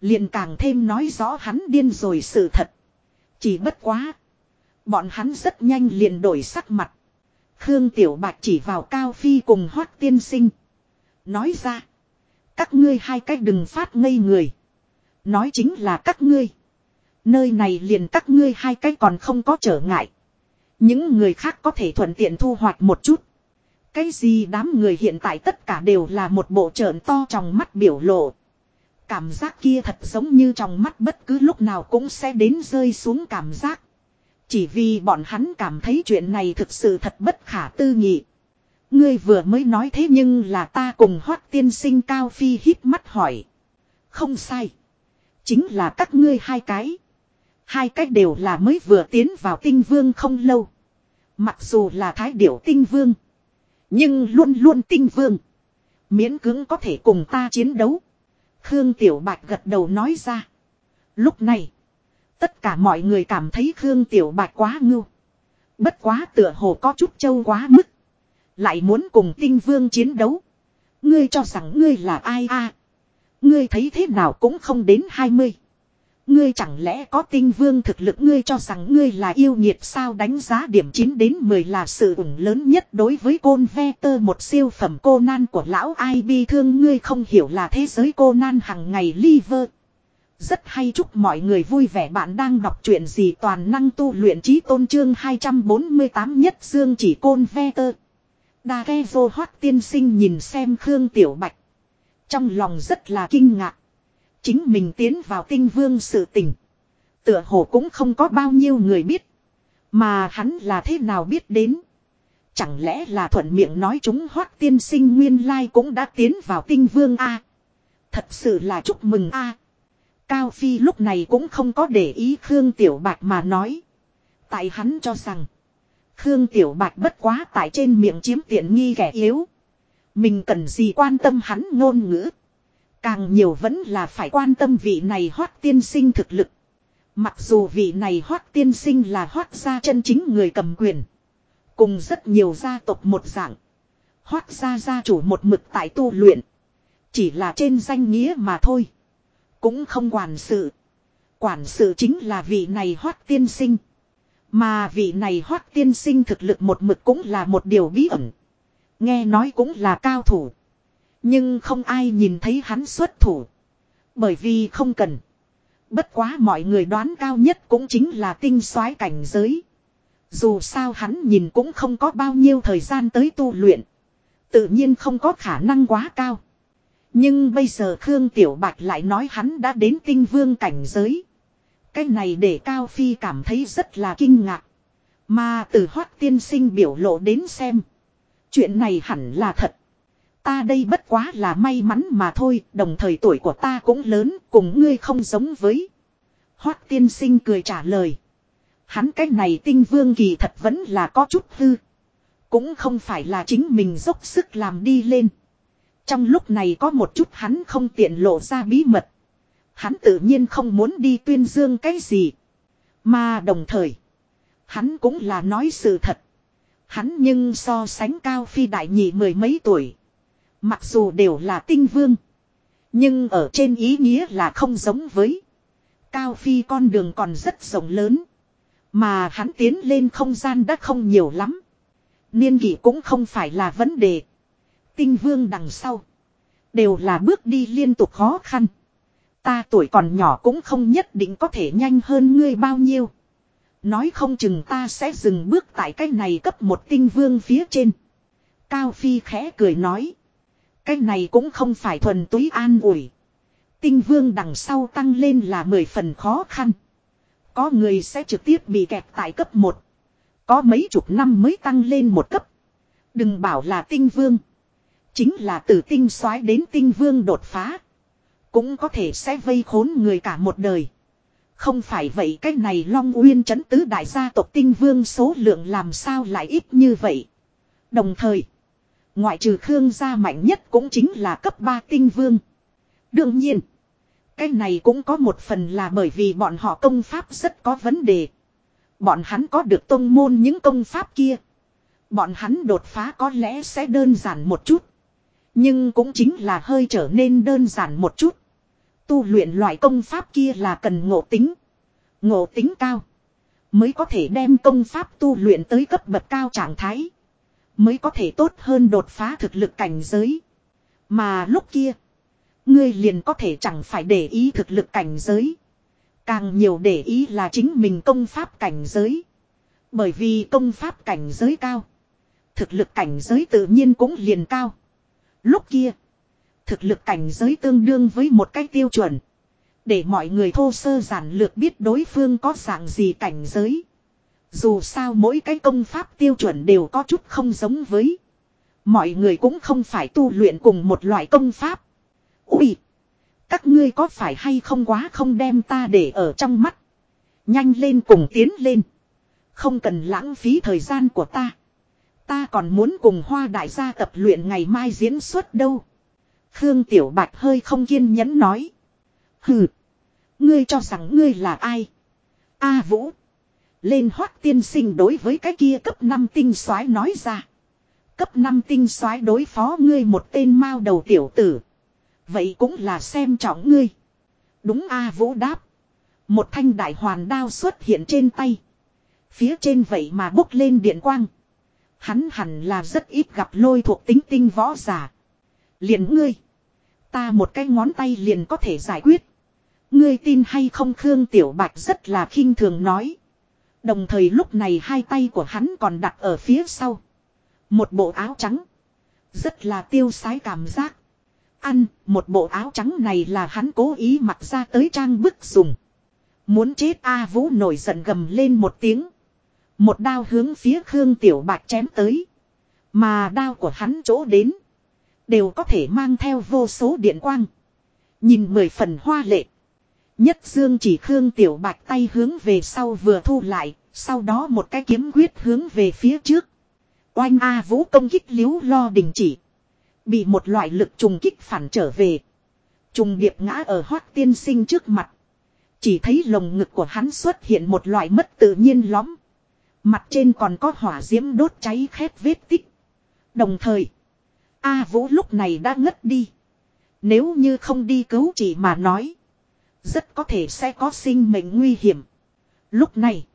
liền càng thêm nói rõ hắn điên rồi sự thật. Chỉ bất quá. Bọn hắn rất nhanh liền đổi sắc mặt. Khương Tiểu Bạch chỉ vào Cao Phi cùng Hoác Tiên Sinh. Nói ra. Các ngươi hai cách đừng phát ngây người. Nói chính là các ngươi. Nơi này liền các ngươi hai cách còn không có trở ngại. Những người khác có thể thuận tiện thu hoạch một chút. Cái gì đám người hiện tại tất cả đều là một bộ trợn to trong mắt biểu lộ. Cảm giác kia thật giống như trong mắt bất cứ lúc nào cũng sẽ đến rơi xuống cảm giác. Chỉ vì bọn hắn cảm thấy chuyện này thực sự thật bất khả tư nghị. Ngươi vừa mới nói thế nhưng là ta cùng hoát tiên sinh cao phi hít mắt hỏi. Không sai. Chính là các ngươi hai cái. Hai cái đều là mới vừa tiến vào tinh vương không lâu. Mặc dù là thái điểu tinh vương. Nhưng luôn luôn tinh vương. Miễn cưỡng có thể cùng ta chiến đấu. Khương Tiểu Bạch gật đầu nói ra. Lúc này. Tất cả mọi người cảm thấy Khương Tiểu Bạch quá ngưu. Bất quá tựa hồ có chút trâu quá mức. Lại muốn cùng tinh vương chiến đấu. Ngươi cho rằng ngươi là ai a? Ngươi thấy thế nào cũng không đến 20. Ngươi chẳng lẽ có tinh vương thực lực ngươi cho rằng ngươi là yêu nhiệt sao đánh giá điểm 9 đến 10 là sự ủng lớn nhất đối với côn ve tơ, một siêu phẩm cô nan của lão ai bi thương ngươi không hiểu là thế giới cô nan hằng ngày liver. Rất hay, chúc mọi người vui vẻ bạn đang đọc truyện gì toàn năng tu luyện trí tôn trương 248 nhất dương chỉ côn ve tơ. Đa ghe vô hoát tiên sinh nhìn xem Khương Tiểu Bạch. Trong lòng rất là kinh ngạc. Chính mình tiến vào tinh vương sự tình. Tựa hồ cũng không có bao nhiêu người biết. Mà hắn là thế nào biết đến. Chẳng lẽ là thuận miệng nói chúng hoác tiên sinh nguyên lai cũng đã tiến vào tinh vương A. Thật sự là chúc mừng A. Cao Phi lúc này cũng không có để ý Khương Tiểu Bạch mà nói. Tại hắn cho rằng. Khương Tiểu Bạch bất quá tại trên miệng chiếm tiện nghi kẻ yếu. Mình cần gì quan tâm hắn ngôn ngữ. Càng nhiều vẫn là phải quan tâm vị này hoát tiên sinh thực lực. Mặc dù vị này hoát tiên sinh là hoát gia chân chính người cầm quyền. Cùng rất nhiều gia tộc một dạng. Hoát gia gia chủ một mực tại tu luyện. Chỉ là trên danh nghĩa mà thôi. Cũng không quản sự. Quản sự chính là vị này hoát tiên sinh. Mà vị này hoát tiên sinh thực lực một mực cũng là một điều bí ẩn. Nghe nói cũng là cao thủ. Nhưng không ai nhìn thấy hắn xuất thủ. Bởi vì không cần. Bất quá mọi người đoán cao nhất cũng chính là tinh soái cảnh giới. Dù sao hắn nhìn cũng không có bao nhiêu thời gian tới tu luyện. Tự nhiên không có khả năng quá cao. Nhưng bây giờ Khương Tiểu Bạch lại nói hắn đã đến tinh vương cảnh giới. Cái này để Cao Phi cảm thấy rất là kinh ngạc. Mà từ hoác tiên sinh biểu lộ đến xem. Chuyện này hẳn là thật. Ta đây bất quá là may mắn mà thôi, đồng thời tuổi của ta cũng lớn, cùng ngươi không giống với. Hoác tiên sinh cười trả lời. Hắn cái này tinh vương kỳ thật vẫn là có chút hư. Cũng không phải là chính mình dốc sức làm đi lên. Trong lúc này có một chút hắn không tiện lộ ra bí mật. Hắn tự nhiên không muốn đi tuyên dương cái gì. Mà đồng thời, hắn cũng là nói sự thật. Hắn nhưng so sánh cao phi đại nhị mười mấy tuổi. Mặc dù đều là tinh vương. Nhưng ở trên ý nghĩa là không giống với. Cao phi con đường còn rất rộng lớn. Mà hắn tiến lên không gian đã không nhiều lắm. Niên kỷ cũng không phải là vấn đề. Tinh vương đằng sau. Đều là bước đi liên tục khó khăn. Ta tuổi còn nhỏ cũng không nhất định có thể nhanh hơn ngươi bao nhiêu. Nói không chừng ta sẽ dừng bước tại cái này cấp một tinh vương phía trên. Cao Phi khẽ cười nói. Cái này cũng không phải thuần túy an ủi. Tinh vương đằng sau tăng lên là mười phần khó khăn. Có người sẽ trực tiếp bị kẹt tại cấp 1. Có mấy chục năm mới tăng lên một cấp. Đừng bảo là tinh vương. Chính là từ tinh soái đến tinh vương đột phá. Cũng có thể sẽ vây khốn người cả một đời. Không phải vậy cái này Long Uyên chấn tứ đại gia tộc tinh vương số lượng làm sao lại ít như vậy. Đồng thời, ngoại trừ Khương gia mạnh nhất cũng chính là cấp 3 tinh vương. Đương nhiên, cái này cũng có một phần là bởi vì bọn họ công pháp rất có vấn đề. Bọn hắn có được tôn môn những công pháp kia. Bọn hắn đột phá có lẽ sẽ đơn giản một chút. Nhưng cũng chính là hơi trở nên đơn giản một chút. Tu luyện loại công pháp kia là cần ngộ tính. Ngộ tính cao. Mới có thể đem công pháp tu luyện tới cấp bậc cao trạng thái. Mới có thể tốt hơn đột phá thực lực cảnh giới. Mà lúc kia. Ngươi liền có thể chẳng phải để ý thực lực cảnh giới. Càng nhiều để ý là chính mình công pháp cảnh giới. Bởi vì công pháp cảnh giới cao. Thực lực cảnh giới tự nhiên cũng liền cao. Lúc kia. Thực lực cảnh giới tương đương với một cái tiêu chuẩn. Để mọi người thô sơ giản lược biết đối phương có dạng gì cảnh giới. Dù sao mỗi cái công pháp tiêu chuẩn đều có chút không giống với. Mọi người cũng không phải tu luyện cùng một loại công pháp. Úi! Các ngươi có phải hay không quá không đem ta để ở trong mắt. Nhanh lên cùng tiến lên. Không cần lãng phí thời gian của ta. Ta còn muốn cùng hoa đại gia tập luyện ngày mai diễn xuất đâu. Khương Tiểu Bạch hơi không kiên nhẫn nói. Hừ. Ngươi cho rằng ngươi là ai? A Vũ. Lên hoác tiên sinh đối với cái kia cấp 5 tinh soái nói ra. Cấp 5 tinh soái đối phó ngươi một tên mao đầu tiểu tử. Vậy cũng là xem trọng ngươi. Đúng A à, Vũ đáp. Một thanh đại hoàn đao xuất hiện trên tay. Phía trên vậy mà bốc lên điện quang. Hắn hẳn là rất ít gặp lôi thuộc tính tinh võ giả. Liền ngươi. Ta một cái ngón tay liền có thể giải quyết. Ngươi tin hay không Khương Tiểu Bạch rất là khinh thường nói. Đồng thời lúc này hai tay của hắn còn đặt ở phía sau. Một bộ áo trắng. Rất là tiêu sái cảm giác. Ăn, một bộ áo trắng này là hắn cố ý mặc ra tới trang bức dùng. Muốn chết A Vũ nổi giận gầm lên một tiếng. Một đao hướng phía Khương Tiểu Bạch chém tới. Mà đao của hắn chỗ đến. Đều có thể mang theo vô số điện quang. Nhìn mười phần hoa lệ. Nhất dương chỉ Khương Tiểu Bạch tay hướng về sau vừa thu lại. Sau đó một cái kiếm quyết hướng về phía trước. Oanh A Vũ công kích liếu lo đình chỉ. Bị một loại lực trùng kích phản trở về. Trùng điệp ngã ở hoác tiên sinh trước mặt. Chỉ thấy lồng ngực của hắn xuất hiện một loại mất tự nhiên lõm. Mặt trên còn có hỏa diễm đốt cháy khét vết tích. Đồng thời, A Vũ lúc này đã ngất đi. Nếu như không đi cứu chỉ mà nói. Rất có thể sẽ có sinh mệnh nguy hiểm. Lúc này,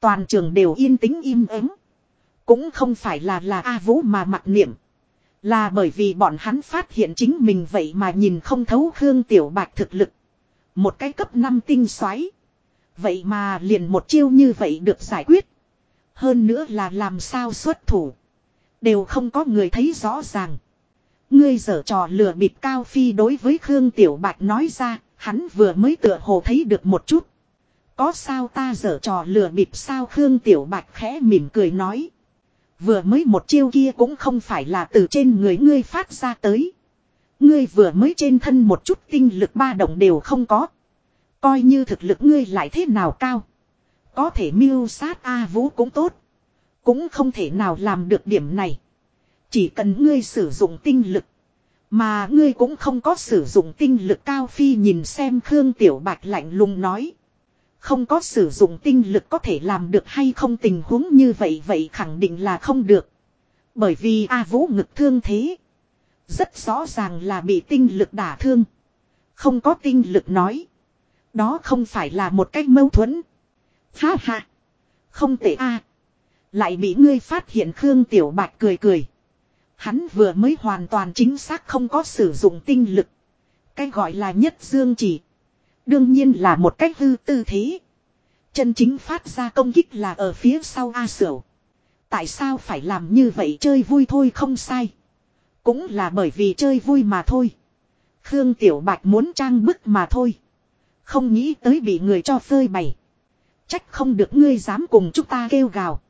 toàn trường đều yên tĩnh im ắng. Cũng không phải là là A Vũ mà mặc niệm. Là bởi vì bọn hắn phát hiện chính mình vậy mà nhìn không thấu Khương Tiểu Bạch thực lực. Một cái cấp 5 tinh xoáy. Vậy mà liền một chiêu như vậy được giải quyết. Hơn nữa là làm sao xuất thủ. Đều không có người thấy rõ ràng. Ngươi dở trò lừa bịp cao phi đối với Khương Tiểu Bạch nói ra, hắn vừa mới tựa hồ thấy được một chút. Có sao ta dở trò lừa bịp sao Khương Tiểu Bạch khẽ mỉm cười nói. Vừa mới một chiêu kia cũng không phải là từ trên người ngươi phát ra tới. Ngươi vừa mới trên thân một chút tinh lực ba động đều không có. Coi như thực lực ngươi lại thế nào cao. Có thể mưu sát A Vũ cũng tốt. Cũng không thể nào làm được điểm này. Chỉ cần ngươi sử dụng tinh lực. Mà ngươi cũng không có sử dụng tinh lực cao phi nhìn xem Khương Tiểu Bạch lạnh lùng nói. Không có sử dụng tinh lực có thể làm được hay không tình huống như vậy vậy khẳng định là không được. Bởi vì A Vũ ngực thương thế. Rất rõ ràng là bị tinh lực đả thương. Không có tinh lực nói. Đó không phải là một cách mâu thuẫn. Ha ha. Không tệ a. Lại bị ngươi phát hiện Khương Tiểu Bạch cười cười. Hắn vừa mới hoàn toàn chính xác không có sử dụng tinh lực. Cái gọi là nhất dương chỉ. Đương nhiên là một cách hư tư thế. Chân chính phát ra công kích là ở phía sau A Sửu. Tại sao phải làm như vậy chơi vui thôi không sai. Cũng là bởi vì chơi vui mà thôi. Khương Tiểu Bạch muốn trang bức mà thôi. Không nghĩ tới bị người cho phơi bày. Trách không được ngươi dám cùng chúng ta kêu gào.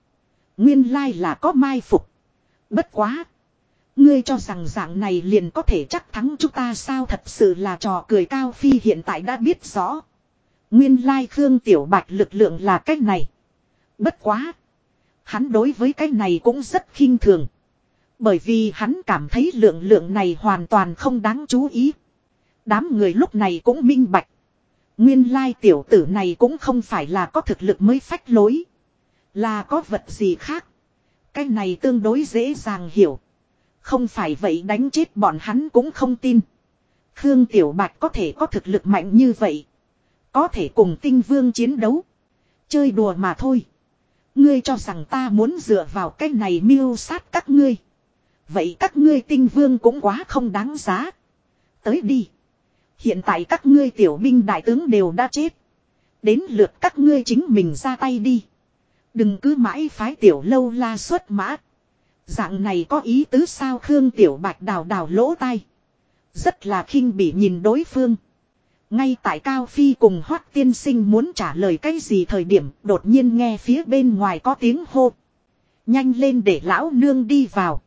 Nguyên lai là có mai phục. Bất quá. Ngươi cho rằng dạng này liền có thể chắc thắng chúng ta sao thật sự là trò cười cao phi hiện tại đã biết rõ. Nguyên lai Khương Tiểu Bạch lực lượng là cách này. Bất quá. Hắn đối với cái này cũng rất khinh thường. Bởi vì hắn cảm thấy lượng lượng này hoàn toàn không đáng chú ý. Đám người lúc này cũng minh bạch. Nguyên lai tiểu tử này cũng không phải là có thực lực mới phách lối. Là có vật gì khác. Cái này tương đối dễ dàng hiểu. Không phải vậy đánh chết bọn hắn cũng không tin. Khương Tiểu Bạch có thể có thực lực mạnh như vậy. Có thể cùng tinh vương chiến đấu. Chơi đùa mà thôi. Ngươi cho rằng ta muốn dựa vào cái này miêu sát các ngươi. Vậy các ngươi tinh vương cũng quá không đáng giá. Tới đi. Hiện tại các ngươi tiểu binh đại tướng đều đã chết. Đến lượt các ngươi chính mình ra tay đi. Đừng cứ mãi phái tiểu lâu la xuất mã. Dạng này có ý tứ sao Khương Tiểu Bạch đào đào lỗ tai. Rất là khinh bỉ nhìn đối phương. Ngay tại Cao Phi cùng Hoác Tiên Sinh muốn trả lời cái gì thời điểm, đột nhiên nghe phía bên ngoài có tiếng hô. Nhanh lên để lão nương đi vào.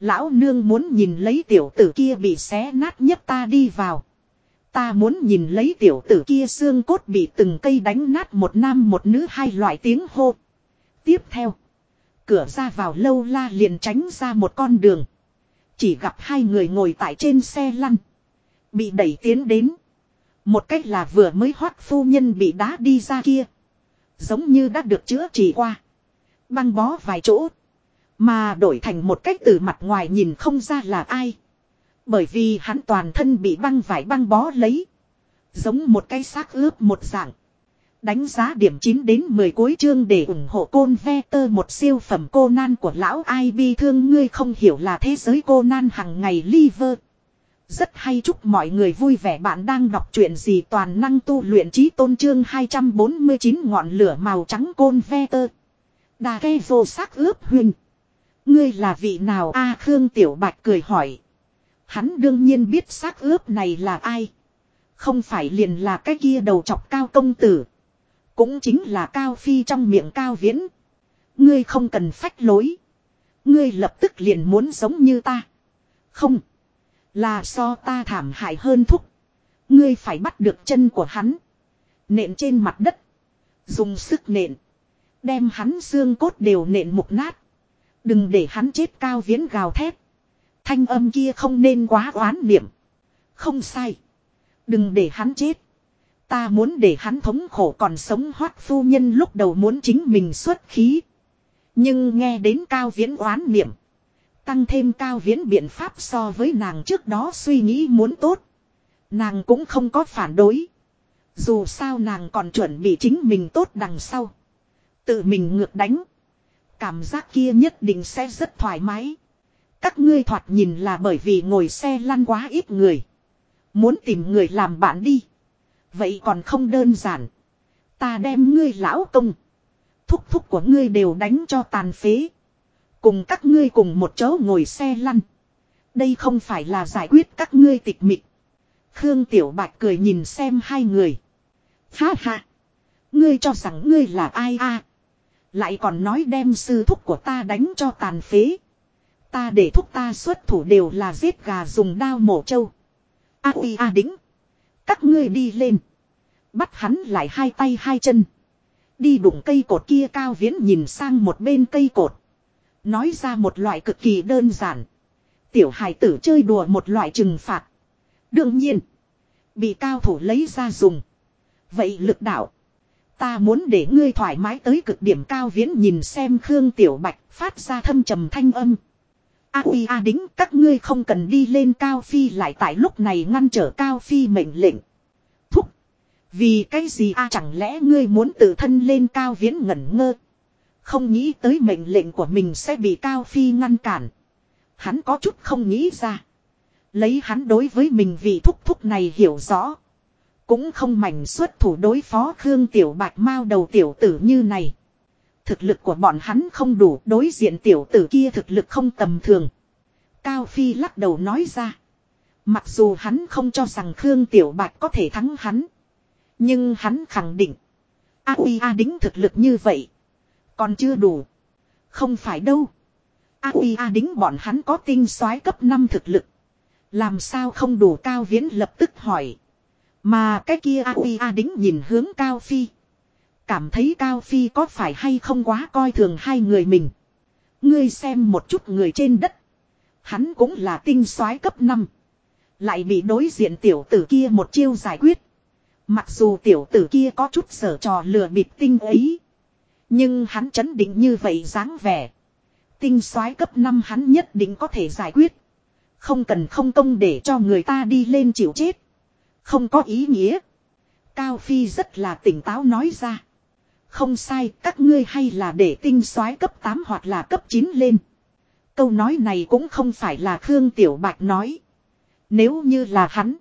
Lão nương muốn nhìn lấy tiểu tử kia bị xé nát nhất ta đi vào. Ta muốn nhìn lấy tiểu tử kia xương cốt bị từng cây đánh nát một nam một nữ hai loại tiếng hô. Tiếp theo. Cửa ra vào lâu la liền tránh ra một con đường. Chỉ gặp hai người ngồi tại trên xe lăn. Bị đẩy tiến đến. Một cách là vừa mới hoát phu nhân bị đá đi ra kia. Giống như đã được chữa trị qua. Băng bó vài chỗ. Mà đổi thành một cách từ mặt ngoài nhìn không ra là ai. Bởi vì hắn toàn thân bị băng vải băng bó lấy. Giống một cái xác ướp một dạng. Đánh giá điểm 9 đến 10 cuối chương để ủng hộ côn ve tơ một siêu phẩm cô nan của lão ai bi thương ngươi không hiểu là thế giới cô nan hằng ngày liver. Rất hay chúc mọi người vui vẻ bạn đang đọc chuyện gì toàn năng tu luyện trí tôn trương 249 ngọn lửa màu trắng côn ve tơ. Đà ghe vô sắc ướp huynh. Ngươi là vị nào a Khương Tiểu Bạch cười hỏi. Hắn đương nhiên biết xác ướp này là ai. Không phải liền là cái kia đầu chọc cao công tử. Cũng chính là cao phi trong miệng cao viễn. Ngươi không cần phách lối. Ngươi lập tức liền muốn giống như ta. Không. Là so ta thảm hại hơn thúc. Ngươi phải bắt được chân của hắn. Nện trên mặt đất. Dùng sức nện. Đem hắn xương cốt đều nện mục nát. Đừng để hắn chết cao viễn gào thét. Thanh âm kia không nên quá oán niệm. Không sai. Đừng để hắn chết. Ta muốn để hắn thống khổ còn sống hoát phu nhân lúc đầu muốn chính mình xuất khí. Nhưng nghe đến cao viễn oán niệm. Tăng thêm cao viễn biện pháp so với nàng trước đó suy nghĩ muốn tốt. Nàng cũng không có phản đối. Dù sao nàng còn chuẩn bị chính mình tốt đằng sau. Tự mình ngược đánh. Cảm giác kia nhất định sẽ rất thoải mái. Các ngươi thoạt nhìn là bởi vì ngồi xe lăn quá ít người. Muốn tìm người làm bạn đi. Vậy còn không đơn giản. Ta đem ngươi lão công. Thúc thúc của ngươi đều đánh cho tàn phế. Cùng các ngươi cùng một chỗ ngồi xe lăn. Đây không phải là giải quyết các ngươi tịch mịch. Khương Tiểu Bạch cười nhìn xem hai người. Ha ha. Ngươi cho rằng ngươi là ai a? Lại còn nói đem sư thúc của ta đánh cho tàn phế. Ta để thúc ta xuất thủ đều là giết gà dùng đao mổ trâu. A uy a đính. Các ngươi đi lên. Bắt hắn lại hai tay hai chân. Đi đụng cây cột kia cao viễn nhìn sang một bên cây cột. Nói ra một loại cực kỳ đơn giản. Tiểu hài tử chơi đùa một loại trừng phạt. Đương nhiên. Bị cao thủ lấy ra dùng. Vậy lực đạo. Ta muốn để ngươi thoải mái tới cực điểm cao viễn nhìn xem Khương Tiểu Bạch phát ra thâm trầm thanh âm. A uy a đính, các ngươi không cần đi lên Cao Phi lại tại lúc này ngăn trở Cao Phi mệnh lệnh. Thúc. Vì cái gì a chẳng lẽ ngươi muốn tự thân lên Cao Viễn ngẩn ngơ. Không nghĩ tới mệnh lệnh của mình sẽ bị Cao Phi ngăn cản. Hắn có chút không nghĩ ra. Lấy hắn đối với mình vì thúc thúc này hiểu rõ. Cũng không mảnh xuất thủ đối phó Khương Tiểu Bạch Mao đầu tiểu tử như này. Thực lực của bọn hắn không đủ, đối diện tiểu tử kia thực lực không tầm thường. Cao Phi lắc đầu nói ra. Mặc dù hắn không cho rằng Khương Tiểu Bạch có thể thắng hắn. Nhưng hắn khẳng định. A Uy A đính thực lực như vậy. Còn chưa đủ. Không phải đâu. A Uy A đính bọn hắn có tinh soái cấp 5 thực lực. Làm sao không đủ cao viễn lập tức hỏi. Mà cái kia A Uy A đính nhìn hướng cao phi. Cảm thấy cao phi có phải hay không quá coi thường hai người mình. Ngươi xem một chút người trên đất. Hắn cũng là tinh soái cấp 5. Lại bị đối diện tiểu tử kia một chiêu giải quyết. Mặc dù tiểu tử kia có chút sở trò lừa bịp tinh ấy. Nhưng hắn chấn định như vậy dáng vẻ. Tinh soái cấp 5 hắn nhất định có thể giải quyết. Không cần không công để cho người ta đi lên chịu chết. Không có ý nghĩa. Cao Phi rất là tỉnh táo nói ra. Không sai, các ngươi hay là để tinh soái cấp 8 hoặc là cấp 9 lên. Câu nói này cũng không phải là Khương Tiểu Bạch nói. Nếu như là hắn.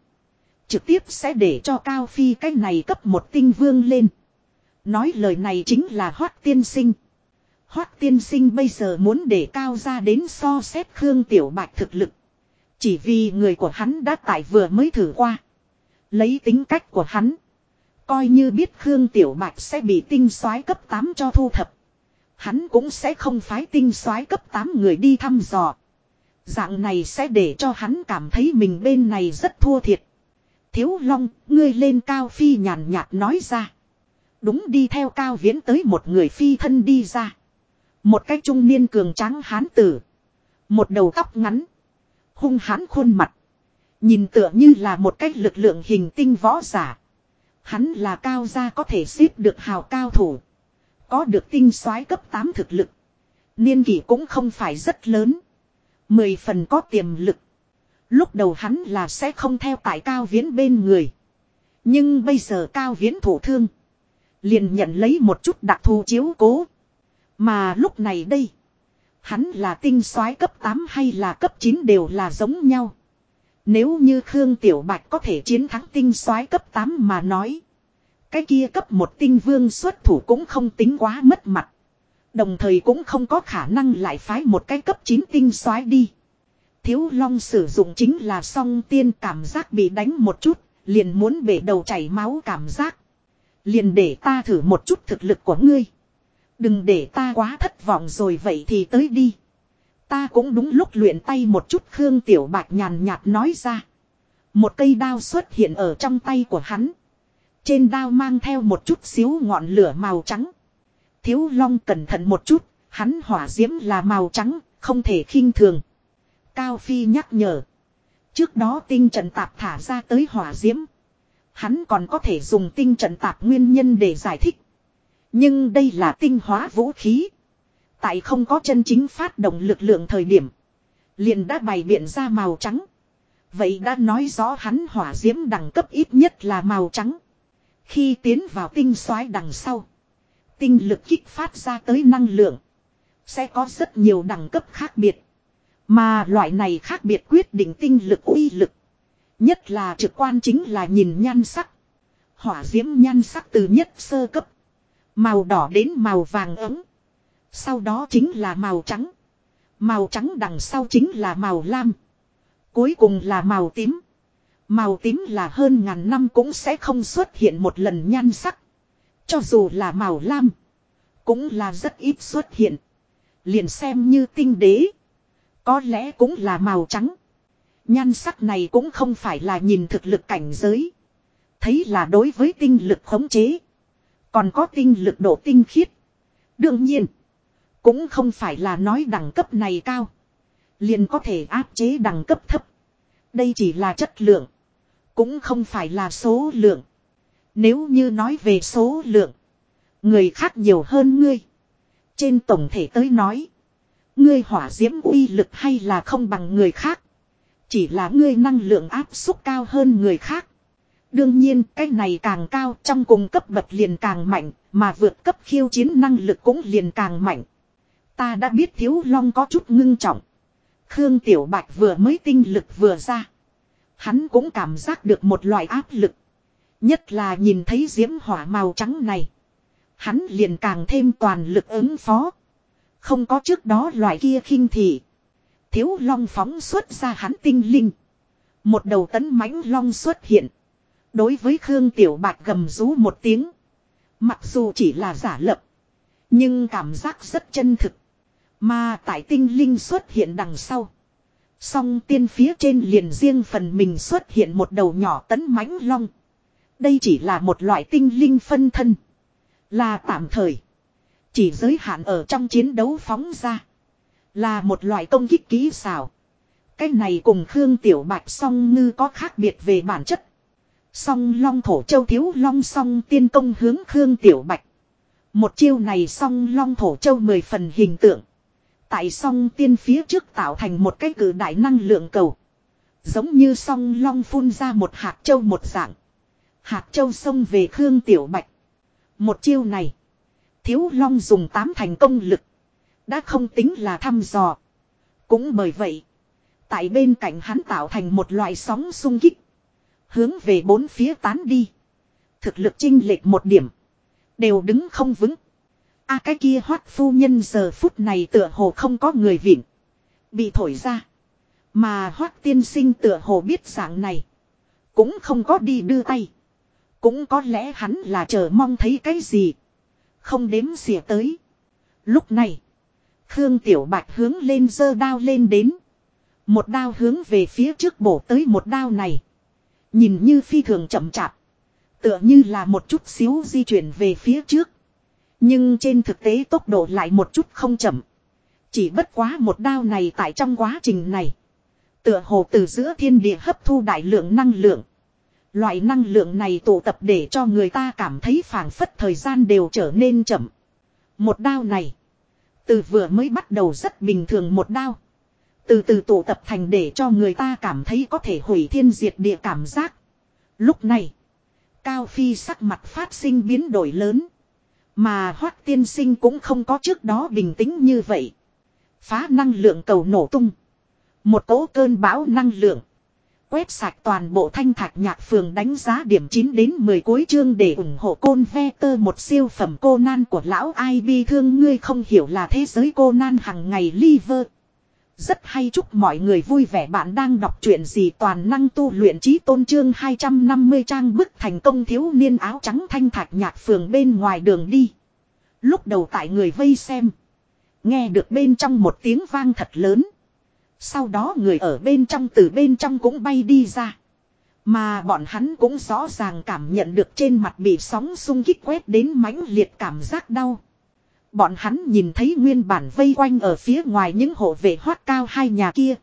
Trực tiếp sẽ để cho Cao Phi cái này cấp một tinh vương lên. Nói lời này chính là Hoác Tiên Sinh. Hoác Tiên Sinh bây giờ muốn để Cao ra đến so xét Khương Tiểu Bạch thực lực. Chỉ vì người của hắn đã tại vừa mới thử qua. Lấy tính cách của hắn. Coi như biết Khương Tiểu Bạch sẽ bị tinh soái cấp 8 cho thu thập. Hắn cũng sẽ không phái tinh soái cấp 8 người đi thăm dò. Dạng này sẽ để cho hắn cảm thấy mình bên này rất thua thiệt. Thiếu Long, ngươi lên cao phi nhàn nhạt nói ra. Đúng đi theo cao viễn tới một người phi thân đi ra. Một cái trung niên cường tráng hán tử. Một đầu tóc ngắn. Hung hãn khuôn mặt. Nhìn tựa như là một cái lực lượng hình tinh võ giả. Hắn là cao gia có thể xếp được hào cao thủ. Có được tinh soái cấp 8 thực lực. Niên kỷ cũng không phải rất lớn. Mười phần có tiềm lực. Lúc đầu hắn là sẽ không theo tại cao viễn bên người. Nhưng bây giờ cao viễn thủ thương. Liền nhận lấy một chút đặc thù chiếu cố. Mà lúc này đây. Hắn là tinh soái cấp 8 hay là cấp 9 đều là giống nhau. Nếu như Khương Tiểu Bạch có thể chiến thắng tinh soái cấp 8 mà nói. Cái kia cấp một tinh vương xuất thủ cũng không tính quá mất mặt. Đồng thời cũng không có khả năng lại phái một cái cấp 9 tinh soái đi. Thiếu Long sử dụng chính là song tiên cảm giác bị đánh một chút, liền muốn bể đầu chảy máu cảm giác. Liền để ta thử một chút thực lực của ngươi. Đừng để ta quá thất vọng rồi vậy thì tới đi. Ta cũng đúng lúc luyện tay một chút Khương Tiểu Bạch nhàn nhạt nói ra. Một cây đao xuất hiện ở trong tay của hắn. Trên đao mang theo một chút xíu ngọn lửa màu trắng. Thiếu Long cẩn thận một chút, hắn hỏa diễm là màu trắng, không thể khinh thường. Cao Phi nhắc nhở. Trước đó tinh trận tạp thả ra tới hỏa diễm. Hắn còn có thể dùng tinh trận tạp nguyên nhân để giải thích. Nhưng đây là tinh hóa vũ khí. Tại không có chân chính phát động lực lượng thời điểm. Liền đã bày biện ra màu trắng. Vậy đã nói rõ hắn hỏa diễm đẳng cấp ít nhất là màu trắng. Khi tiến vào tinh xoái đằng sau. Tinh lực kích phát ra tới năng lượng. Sẽ có rất nhiều đẳng cấp khác biệt. Mà loại này khác biệt quyết định tinh lực uy lực. Nhất là trực quan chính là nhìn nhan sắc. Hỏa diễm nhan sắc từ nhất sơ cấp. Màu đỏ đến màu vàng ấm. Sau đó chính là màu trắng. Màu trắng đằng sau chính là màu lam. Cuối cùng là màu tím. Màu tím là hơn ngàn năm cũng sẽ không xuất hiện một lần nhan sắc. Cho dù là màu lam. Cũng là rất ít xuất hiện. Liền xem như tinh đế. Có lẽ cũng là màu trắng. Nhan sắc này cũng không phải là nhìn thực lực cảnh giới. Thấy là đối với tinh lực khống chế. Còn có tinh lực độ tinh khiết. Đương nhiên. Cũng không phải là nói đẳng cấp này cao. Liền có thể áp chế đẳng cấp thấp. Đây chỉ là chất lượng. Cũng không phải là số lượng. Nếu như nói về số lượng. Người khác nhiều hơn ngươi. Trên tổng thể tới nói. Ngươi hỏa diễm uy lực hay là không bằng người khác. Chỉ là ngươi năng lượng áp suất cao hơn người khác. Đương nhiên, cái này càng cao, trong cùng cấp bậc liền càng mạnh. Mà vượt cấp khiêu chiến năng lực cũng liền càng mạnh. Ta đã biết thiếu long có chút ngưng trọng. Khương Tiểu Bạch vừa mới tinh lực vừa ra. Hắn cũng cảm giác được một loại áp lực. Nhất là nhìn thấy diễm hỏa màu trắng này. Hắn liền càng thêm toàn lực ứng phó. Không có trước đó loại kia khinh thị. Thiếu long phóng xuất ra hắn tinh linh. Một đầu tấn mãnh long xuất hiện. Đối với Khương Tiểu Bạch gầm rú một tiếng. Mặc dù chỉ là giả lập. Nhưng cảm giác rất chân thực. Mà tại tinh linh xuất hiện đằng sau. Song tiên phía trên liền riêng phần mình xuất hiện một đầu nhỏ tấn mãnh long. Đây chỉ là một loại tinh linh phân thân. Là tạm thời. Chỉ giới hạn ở trong chiến đấu phóng ra. Là một loại công kích kỹ xảo. Cái này cùng Khương Tiểu Bạch song ngư có khác biệt về bản chất. Song long thổ châu thiếu long song tiên công hướng Khương Tiểu Bạch. Một chiêu này song long thổ châu mười phần hình tượng. Tại song tiên phía trước tạo thành một cái cử đại năng lượng cầu. Giống như song long phun ra một hạt châu một dạng. Hạt châu xông về Khương Tiểu Bạch. Một chiêu này. Thiếu long dùng tám thành công lực. Đã không tính là thăm dò. Cũng bởi vậy. Tại bên cạnh hắn tạo thành một loại sóng sung kích. Hướng về bốn phía tán đi. Thực lực chinh lệch một điểm. Đều đứng không vững a cái kia hoát phu nhân giờ phút này tựa hồ không có người vịn. Bị thổi ra. Mà hoát tiên sinh tựa hồ biết dạng này. Cũng không có đi đưa tay. Cũng có lẽ hắn là chờ mong thấy cái gì. Không đếm xỉa tới. Lúc này. Khương Tiểu Bạch hướng lên dơ đao lên đến. Một đao hướng về phía trước bổ tới một đao này. Nhìn như phi thường chậm chạp. Tựa như là một chút xíu di chuyển về phía trước. Nhưng trên thực tế tốc độ lại một chút không chậm. Chỉ bất quá một đao này tại trong quá trình này. Tựa hồ từ giữa thiên địa hấp thu đại lượng năng lượng. Loại năng lượng này tụ tập để cho người ta cảm thấy phảng phất thời gian đều trở nên chậm. Một đao này. Từ vừa mới bắt đầu rất bình thường một đao. Từ từ tụ tập thành để cho người ta cảm thấy có thể hủy thiên diệt địa cảm giác. Lúc này. Cao Phi sắc mặt phát sinh biến đổi lớn. Mà Hoác tiên sinh cũng không có trước đó bình tĩnh như vậy. Phá năng lượng cầu nổ tung. Một cỗ cơn bão năng lượng. Quét sạch toàn bộ thanh thạch nhạc phường đánh giá điểm 9 đến 10 cuối chương để ủng hộ côn ve tơ, một siêu phẩm cô nan của lão ai bi thương ngươi không hiểu là thế giới cô nan hằng ngày liver. Rất hay chúc mọi người vui vẻ bạn đang đọc truyện gì toàn năng tu luyện trí tôn trương 250 trang bức thành công thiếu niên áo trắng thanh thạch nhạc phường bên ngoài đường đi. Lúc đầu tại người vây xem. Nghe được bên trong một tiếng vang thật lớn. Sau đó người ở bên trong từ bên trong cũng bay đi ra. Mà bọn hắn cũng rõ ràng cảm nhận được trên mặt bị sóng xung kích quét đến mãnh liệt cảm giác đau. Bọn hắn nhìn thấy nguyên bản vây quanh ở phía ngoài những hộ vệ hoát cao hai nhà kia.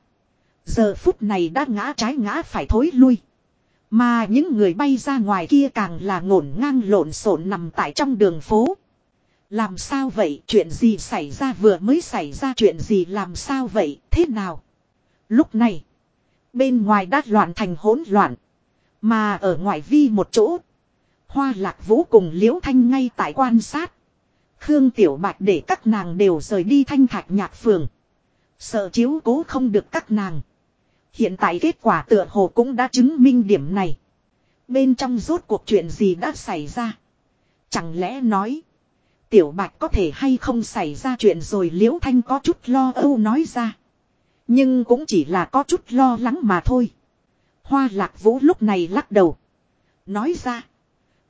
Giờ phút này đã ngã trái ngã phải thối lui. Mà những người bay ra ngoài kia càng là ngổn ngang lộn xộn nằm tại trong đường phố. Làm sao vậy, chuyện gì xảy ra vừa mới xảy ra chuyện gì làm sao vậy, thế nào? Lúc này, bên ngoài đã loạn thành hỗn loạn. Mà ở ngoại vi một chỗ, hoa lạc vũ cùng liễu thanh ngay tại quan sát. Khương Tiểu Bạch để các nàng đều rời đi thanh thạch nhạc phường. Sợ chiếu cố không được các nàng. Hiện tại kết quả tựa hồ cũng đã chứng minh điểm này. Bên trong rốt cuộc chuyện gì đã xảy ra. Chẳng lẽ nói. Tiểu Bạch có thể hay không xảy ra chuyện rồi Liễu Thanh có chút lo âu nói ra. Nhưng cũng chỉ là có chút lo lắng mà thôi. Hoa lạc vũ lúc này lắc đầu. Nói ra.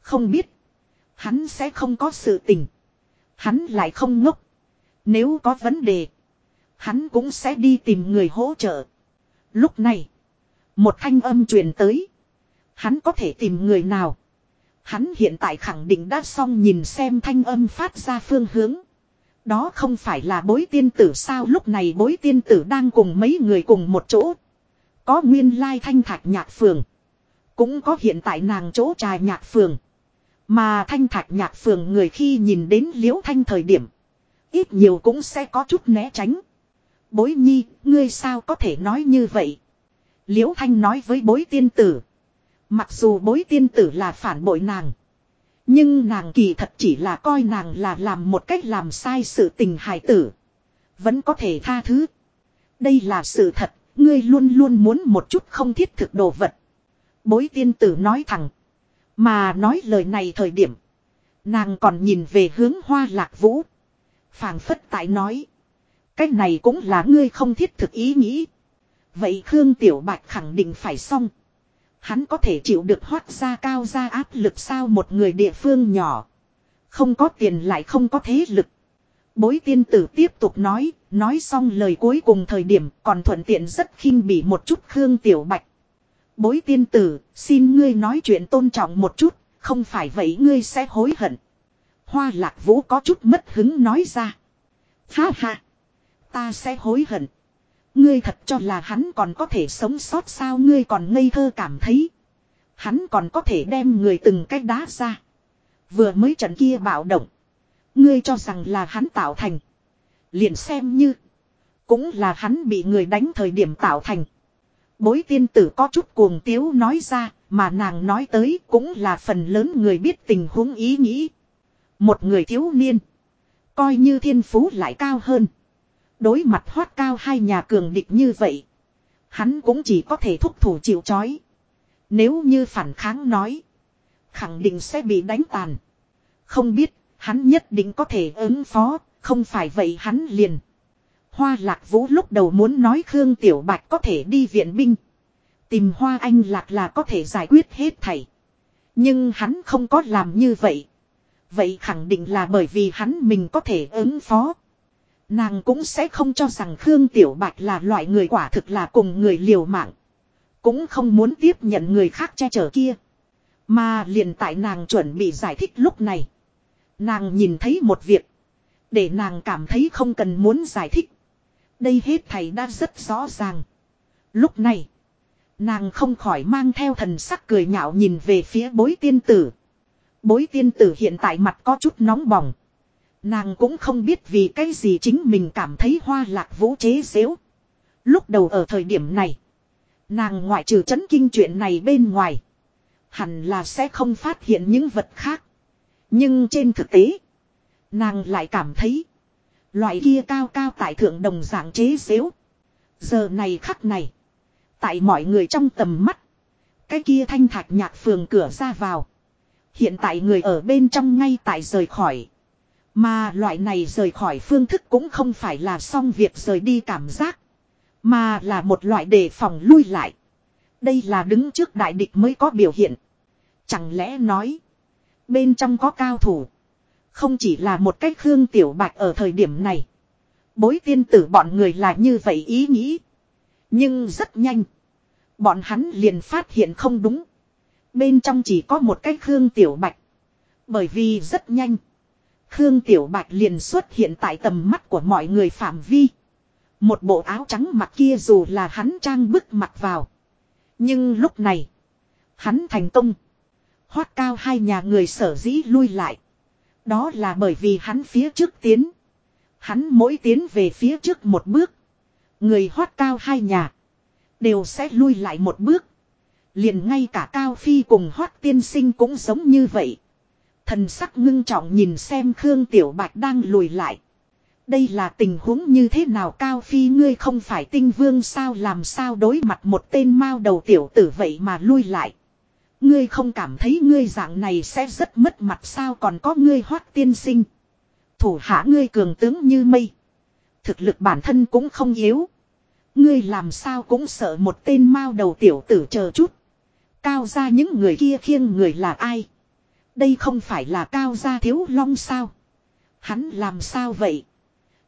Không biết. Hắn sẽ không có sự tình. Hắn lại không ngốc. Nếu có vấn đề. Hắn cũng sẽ đi tìm người hỗ trợ. Lúc này. Một thanh âm truyền tới. Hắn có thể tìm người nào. Hắn hiện tại khẳng định đã xong nhìn xem thanh âm phát ra phương hướng. Đó không phải là bối tiên tử sao lúc này bối tiên tử đang cùng mấy người cùng một chỗ. Có nguyên lai thanh thạch nhạc phường. Cũng có hiện tại nàng chỗ trà nhạc phường. Mà thanh thạch nhạc phường người khi nhìn đến liễu thanh thời điểm. Ít nhiều cũng sẽ có chút né tránh. Bối nhi, ngươi sao có thể nói như vậy? Liễu thanh nói với bối tiên tử. Mặc dù bối tiên tử là phản bội nàng. Nhưng nàng kỳ thật chỉ là coi nàng là làm một cách làm sai sự tình hài tử. Vẫn có thể tha thứ. Đây là sự thật, ngươi luôn luôn muốn một chút không thiết thực đồ vật. Bối tiên tử nói thẳng. Mà nói lời này thời điểm. Nàng còn nhìn về hướng hoa lạc vũ. phảng phất tại nói. Cái này cũng là ngươi không thiết thực ý nghĩ. Vậy Khương Tiểu Bạch khẳng định phải xong. Hắn có thể chịu được hoát ra cao ra áp lực sao một người địa phương nhỏ. Không có tiền lại không có thế lực. Bối tiên tử tiếp tục nói, Nói xong lời cuối cùng thời điểm còn thuận tiện rất khinh bỉ một chút Khương Tiểu Bạch. Bối tiên tử, xin ngươi nói chuyện tôn trọng một chút, không phải vậy ngươi sẽ hối hận. Hoa lạc vũ có chút mất hứng nói ra. Ha ha, ta sẽ hối hận. Ngươi thật cho là hắn còn có thể sống sót sao ngươi còn ngây thơ cảm thấy. Hắn còn có thể đem người từng cách đá ra. Vừa mới trận kia bạo động. Ngươi cho rằng là hắn tạo thành. Liền xem như. Cũng là hắn bị người đánh thời điểm tạo thành. Bối tiên tử có chút cuồng tiếu nói ra. Mà nàng nói tới cũng là phần lớn người biết tình huống ý nghĩ. Một người thiếu niên. Coi như thiên phú lại cao hơn. Đối mặt hoát cao hai nhà cường địch như vậy. Hắn cũng chỉ có thể thúc thủ chịu chói. Nếu như phản kháng nói. Khẳng định sẽ bị đánh tàn. Không biết, hắn nhất định có thể ứng phó, không phải vậy hắn liền. Hoa lạc vũ lúc đầu muốn nói Khương Tiểu Bạch có thể đi viện binh. Tìm hoa anh lạc là có thể giải quyết hết thảy. Nhưng hắn không có làm như vậy. Vậy khẳng định là bởi vì hắn mình có thể ứng phó. Nàng cũng sẽ không cho rằng Khương Tiểu Bạch là loại người quả thực là cùng người liều mạng. Cũng không muốn tiếp nhận người khác che chở kia. Mà liền tại nàng chuẩn bị giải thích lúc này. Nàng nhìn thấy một việc. Để nàng cảm thấy không cần muốn giải thích. Đây hết thầy đã rất rõ ràng. Lúc này. Nàng không khỏi mang theo thần sắc cười nhạo nhìn về phía bối tiên tử. Bối tiên tử hiện tại mặt có chút nóng bỏng. Nàng cũng không biết vì cái gì chính mình cảm thấy hoa lạc vũ chế xếu. Lúc đầu ở thời điểm này. Nàng ngoại trừ chấn kinh chuyện này bên ngoài. Hẳn là sẽ không phát hiện những vật khác. Nhưng trên thực tế. Nàng lại cảm thấy. Loại kia cao cao tại thượng đồng dạng chế xếu. Giờ này khắc này. Tại mọi người trong tầm mắt. Cái kia thanh thạch nhạc phường cửa ra vào. Hiện tại người ở bên trong ngay tại rời khỏi. Mà loại này rời khỏi phương thức cũng không phải là xong việc rời đi cảm giác. Mà là một loại đề phòng lui lại. Đây là đứng trước đại địch mới có biểu hiện. Chẳng lẽ nói. Bên trong có cao thủ. Không chỉ là một cách Khương Tiểu Bạch ở thời điểm này. Bối tiên tử bọn người là như vậy ý nghĩ. Nhưng rất nhanh. Bọn hắn liền phát hiện không đúng. Bên trong chỉ có một cách Khương Tiểu Bạch. Bởi vì rất nhanh. Khương Tiểu Bạch liền xuất hiện tại tầm mắt của mọi người phạm vi. Một bộ áo trắng mặc kia dù là hắn trang bức mặc vào. Nhưng lúc này. Hắn thành công. Hoát cao hai nhà người sở dĩ lui lại. Đó là bởi vì hắn phía trước tiến. Hắn mỗi tiến về phía trước một bước. Người hoát cao hai nhà. Đều sẽ lui lại một bước. Liền ngay cả Cao Phi cùng hoát tiên sinh cũng giống như vậy. Thần sắc ngưng trọng nhìn xem Khương Tiểu Bạch đang lùi lại. Đây là tình huống như thế nào Cao Phi ngươi không phải tinh vương sao làm sao đối mặt một tên mao đầu tiểu tử vậy mà lui lại. Ngươi không cảm thấy ngươi dạng này sẽ rất mất mặt sao còn có ngươi hoát tiên sinh. Thủ hạ ngươi cường tướng như mây. Thực lực bản thân cũng không yếu. Ngươi làm sao cũng sợ một tên mao đầu tiểu tử chờ chút. Cao ra những người kia khiêng người là ai. Đây không phải là cao gia thiếu long sao. Hắn làm sao vậy.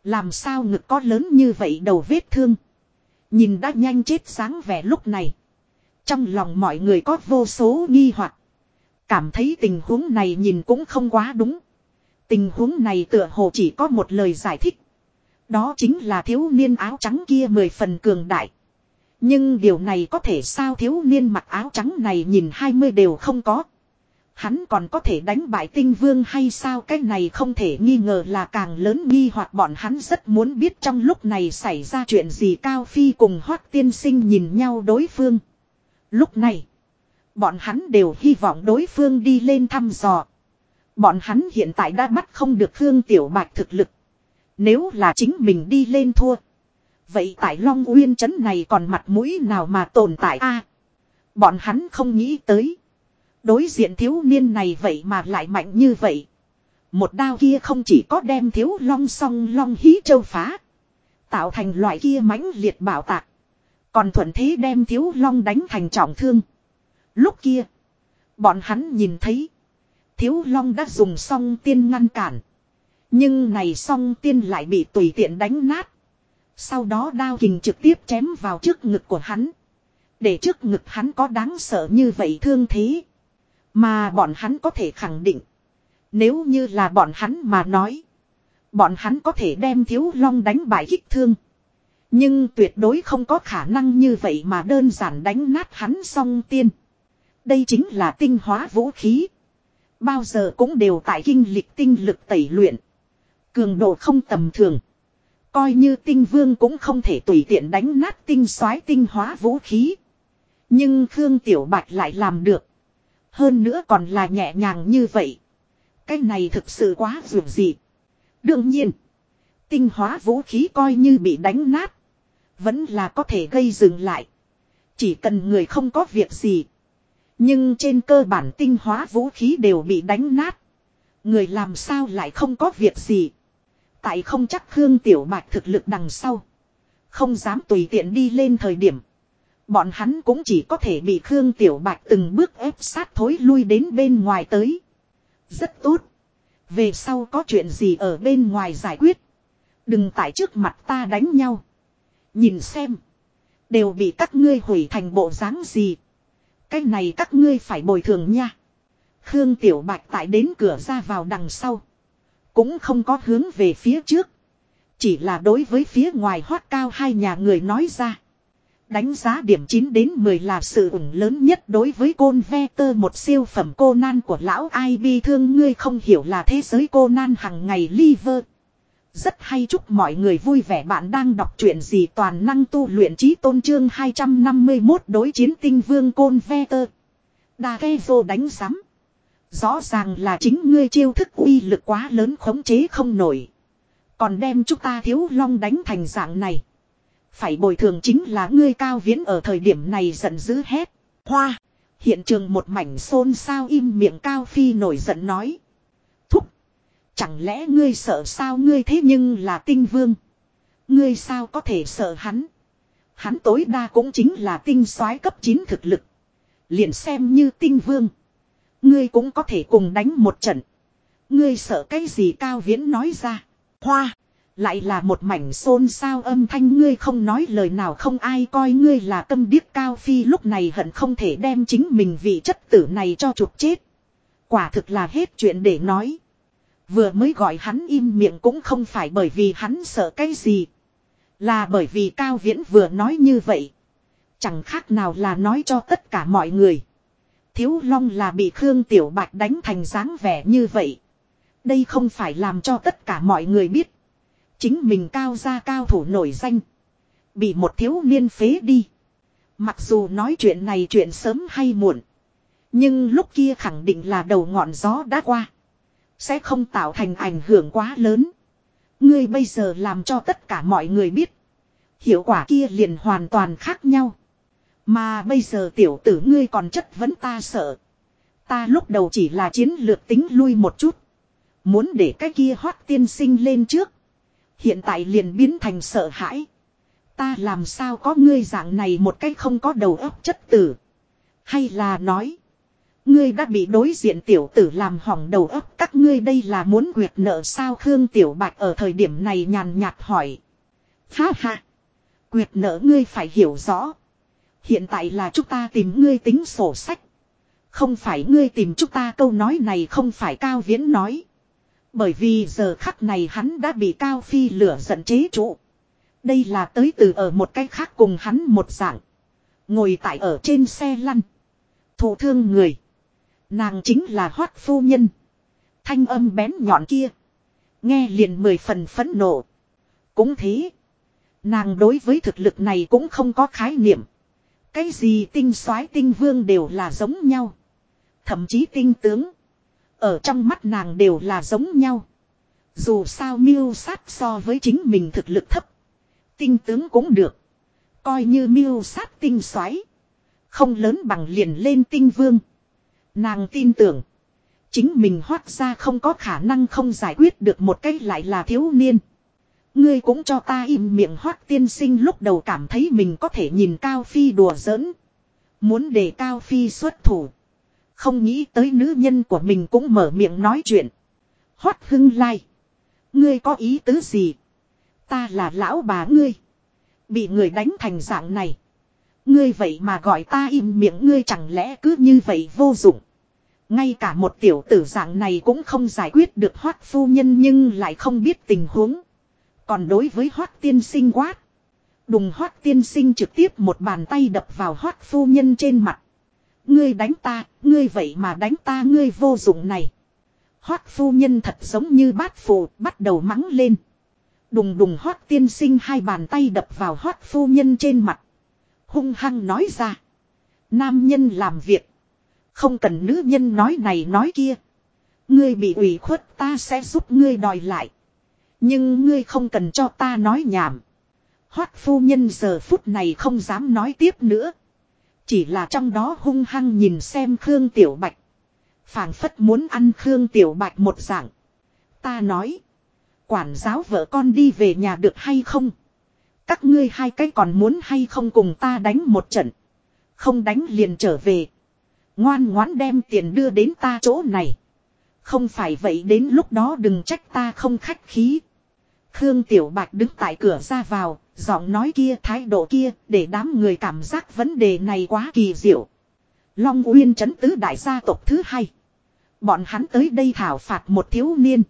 Làm sao ngực có lớn như vậy đầu vết thương. Nhìn đã nhanh chết sáng vẻ lúc này. Trong lòng mọi người có vô số nghi hoặc Cảm thấy tình huống này nhìn cũng không quá đúng. Tình huống này tựa hồ chỉ có một lời giải thích. Đó chính là thiếu niên áo trắng kia mười phần cường đại. Nhưng điều này có thể sao thiếu niên mặc áo trắng này nhìn hai mươi đều không có. Hắn còn có thể đánh bại tinh vương hay sao cái này không thể nghi ngờ là càng lớn nghi hoặc bọn hắn rất muốn biết trong lúc này xảy ra chuyện gì Cao Phi cùng Hoác tiên sinh nhìn nhau đối phương. Lúc này, bọn hắn đều hy vọng đối phương đi lên thăm dò. Bọn hắn hiện tại đã bắt không được Khương Tiểu Bạch thực lực. Nếu là chính mình đi lên thua. Vậy tại Long Uyên Trấn này còn mặt mũi nào mà tồn tại a Bọn hắn không nghĩ tới. Đối diện thiếu niên này vậy mà lại mạnh như vậy. Một đao kia không chỉ có đem thiếu long song long hí châu phá. Tạo thành loại kia mãnh liệt bảo tạc. Còn thuận thế đem thiếu long đánh thành trọng thương. Lúc kia. Bọn hắn nhìn thấy. Thiếu long đã dùng song tiên ngăn cản. Nhưng này song tiên lại bị tùy tiện đánh nát. Sau đó đao kình trực tiếp chém vào trước ngực của hắn. Để trước ngực hắn có đáng sợ như vậy thương thế. Mà bọn hắn có thể khẳng định. Nếu như là bọn hắn mà nói. Bọn hắn có thể đem thiếu long đánh bại kích thương. Nhưng tuyệt đối không có khả năng như vậy mà đơn giản đánh nát hắn song tiên. Đây chính là tinh hóa vũ khí. Bao giờ cũng đều tại kinh lịch tinh lực tẩy luyện. Cường độ không tầm thường. Coi như tinh vương cũng không thể tùy tiện đánh nát tinh soái tinh hóa vũ khí. Nhưng Khương Tiểu Bạch lại làm được. Hơn nữa còn là nhẹ nhàng như vậy. Cái này thực sự quá dù gì. Đương nhiên. Tinh hóa vũ khí coi như bị đánh nát. Vẫn là có thể gây dừng lại. Chỉ cần người không có việc gì. Nhưng trên cơ bản tinh hóa vũ khí đều bị đánh nát. Người làm sao lại không có việc gì. Tại không chắc Khương Tiểu Bạch thực lực đằng sau. Không dám tùy tiện đi lên thời điểm. Bọn hắn cũng chỉ có thể bị Khương Tiểu Bạch từng bước ép sát thối lui đến bên ngoài tới. Rất tốt. Về sau có chuyện gì ở bên ngoài giải quyết. Đừng tại trước mặt ta đánh nhau. Nhìn xem. Đều bị các ngươi hủy thành bộ dáng gì. Cái này các ngươi phải bồi thường nha. Khương Tiểu Bạch tại đến cửa ra vào đằng sau. Cũng không có hướng về phía trước. Chỉ là đối với phía ngoài hoát cao hai nhà người nói ra. Đánh giá điểm 9 đến 10 là sự ủng lớn nhất đối với côn ve tơ, một siêu phẩm cô nan của lão ai bi thương ngươi không hiểu là thế giới cô nan hằng ngày liver. Rất hay chúc mọi người vui vẻ bạn đang đọc truyện gì toàn năng tu luyện trí tôn trương 251 đối chiến tinh vương côn ve tơ. Đa ghe vô đánh sắm. Rõ ràng là chính ngươi chiêu thức uy lực quá lớn khống chế không nổi. Còn đem chúng ta thiếu long đánh thành dạng này. Phải bồi thường chính là ngươi cao viễn ở thời điểm này giận dữ hét. Hoa. Hiện trường một mảnh xôn xao im miệng cao phi nổi giận nói. Chẳng lẽ ngươi sợ sao ngươi thế nhưng là tinh vương. Ngươi sao có thể sợ hắn. Hắn tối đa cũng chính là tinh soái cấp 9 thực lực. Liền xem như tinh vương. Ngươi cũng có thể cùng đánh một trận. Ngươi sợ cái gì cao viễn nói ra. Hoa. Lại là một mảnh xôn xao âm thanh ngươi không nói lời nào không ai coi ngươi là tâm điếc cao phi lúc này hận không thể đem chính mình vị chất tử này cho chụp chết. Quả thực là hết chuyện để nói. Vừa mới gọi hắn im miệng cũng không phải bởi vì hắn sợ cái gì. Là bởi vì Cao Viễn vừa nói như vậy. Chẳng khác nào là nói cho tất cả mọi người. Thiếu Long là bị Khương Tiểu Bạch đánh thành dáng vẻ như vậy. Đây không phải làm cho tất cả mọi người biết. Chính mình cao ra cao thủ nổi danh. Bị một thiếu niên phế đi. Mặc dù nói chuyện này chuyện sớm hay muộn. Nhưng lúc kia khẳng định là đầu ngọn gió đã qua. Sẽ không tạo thành ảnh hưởng quá lớn. Ngươi bây giờ làm cho tất cả mọi người biết. Hiệu quả kia liền hoàn toàn khác nhau. Mà bây giờ tiểu tử ngươi còn chất vấn ta sợ. Ta lúc đầu chỉ là chiến lược tính lui một chút. Muốn để cái kia hoác tiên sinh lên trước. Hiện tại liền biến thành sợ hãi. Ta làm sao có ngươi dạng này một cách không có đầu óc chất tử. Hay là nói. Ngươi đã bị đối diện tiểu tử làm hỏng đầu óc các ngươi đây là muốn quyệt nợ sao Khương Tiểu Bạch ở thời điểm này nhàn nhạt hỏi. Ha ha. Quyệt nợ ngươi phải hiểu rõ. Hiện tại là chúng ta tìm ngươi tính sổ sách. Không phải ngươi tìm chúng ta câu nói này không phải Cao Viễn nói. Bởi vì giờ khắc này hắn đã bị Cao Phi lửa giận chế trụ. Đây là tới từ ở một cách khác cùng hắn một dạng. Ngồi tại ở trên xe lăn. Thủ thương người. Nàng chính là hoác phu nhân. Thanh âm bén nhọn kia. Nghe liền mười phần phẫn nộ. Cũng thế. Nàng đối với thực lực này cũng không có khái niệm. Cái gì tinh soái tinh vương đều là giống nhau. Thậm chí tinh tướng. Ở trong mắt nàng đều là giống nhau. Dù sao miêu sát so với chính mình thực lực thấp. Tinh tướng cũng được. Coi như miêu sát tinh soái Không lớn bằng liền lên tinh vương. Nàng tin tưởng. Chính mình hoác ra không có khả năng không giải quyết được một cách lại là thiếu niên. Ngươi cũng cho ta im miệng hoác tiên sinh lúc đầu cảm thấy mình có thể nhìn Cao Phi đùa giỡn. Muốn để Cao Phi xuất thủ. Không nghĩ tới nữ nhân của mình cũng mở miệng nói chuyện. Hoác hưng lai. Ngươi có ý tứ gì? Ta là lão bà ngươi. Bị người đánh thành dạng này. Ngươi vậy mà gọi ta im miệng ngươi chẳng lẽ cứ như vậy vô dụng. Ngay cả một tiểu tử dạng này cũng không giải quyết được hoác phu nhân nhưng lại không biết tình huống. Còn đối với hoác tiên sinh quát. Đùng hoác tiên sinh trực tiếp một bàn tay đập vào hoác phu nhân trên mặt. Ngươi đánh ta, ngươi vậy mà đánh ta ngươi vô dụng này. Hoác phu nhân thật giống như bát phụ, bắt đầu mắng lên. Đùng đùng hoác tiên sinh hai bàn tay đập vào hoác phu nhân trên mặt. Hung hăng nói ra. Nam nhân làm việc. Không cần nữ nhân nói này nói kia. Ngươi bị ủy khuất ta sẽ giúp ngươi đòi lại. Nhưng ngươi không cần cho ta nói nhảm. Hoát phu nhân giờ phút này không dám nói tiếp nữa. Chỉ là trong đó hung hăng nhìn xem Khương Tiểu Bạch. phảng phất muốn ăn Khương Tiểu Bạch một dạng. Ta nói. Quản giáo vợ con đi về nhà được hay không? Các ngươi hai cái còn muốn hay không cùng ta đánh một trận? Không đánh liền trở về. Ngoan ngoãn đem tiền đưa đến ta chỗ này. Không phải vậy đến lúc đó đừng trách ta không khách khí. Khương Tiểu Bạch đứng tại cửa ra vào, giọng nói kia thái độ kia để đám người cảm giác vấn đề này quá kỳ diệu. Long Uyên trấn tứ đại gia tộc thứ hai. Bọn hắn tới đây thảo phạt một thiếu niên.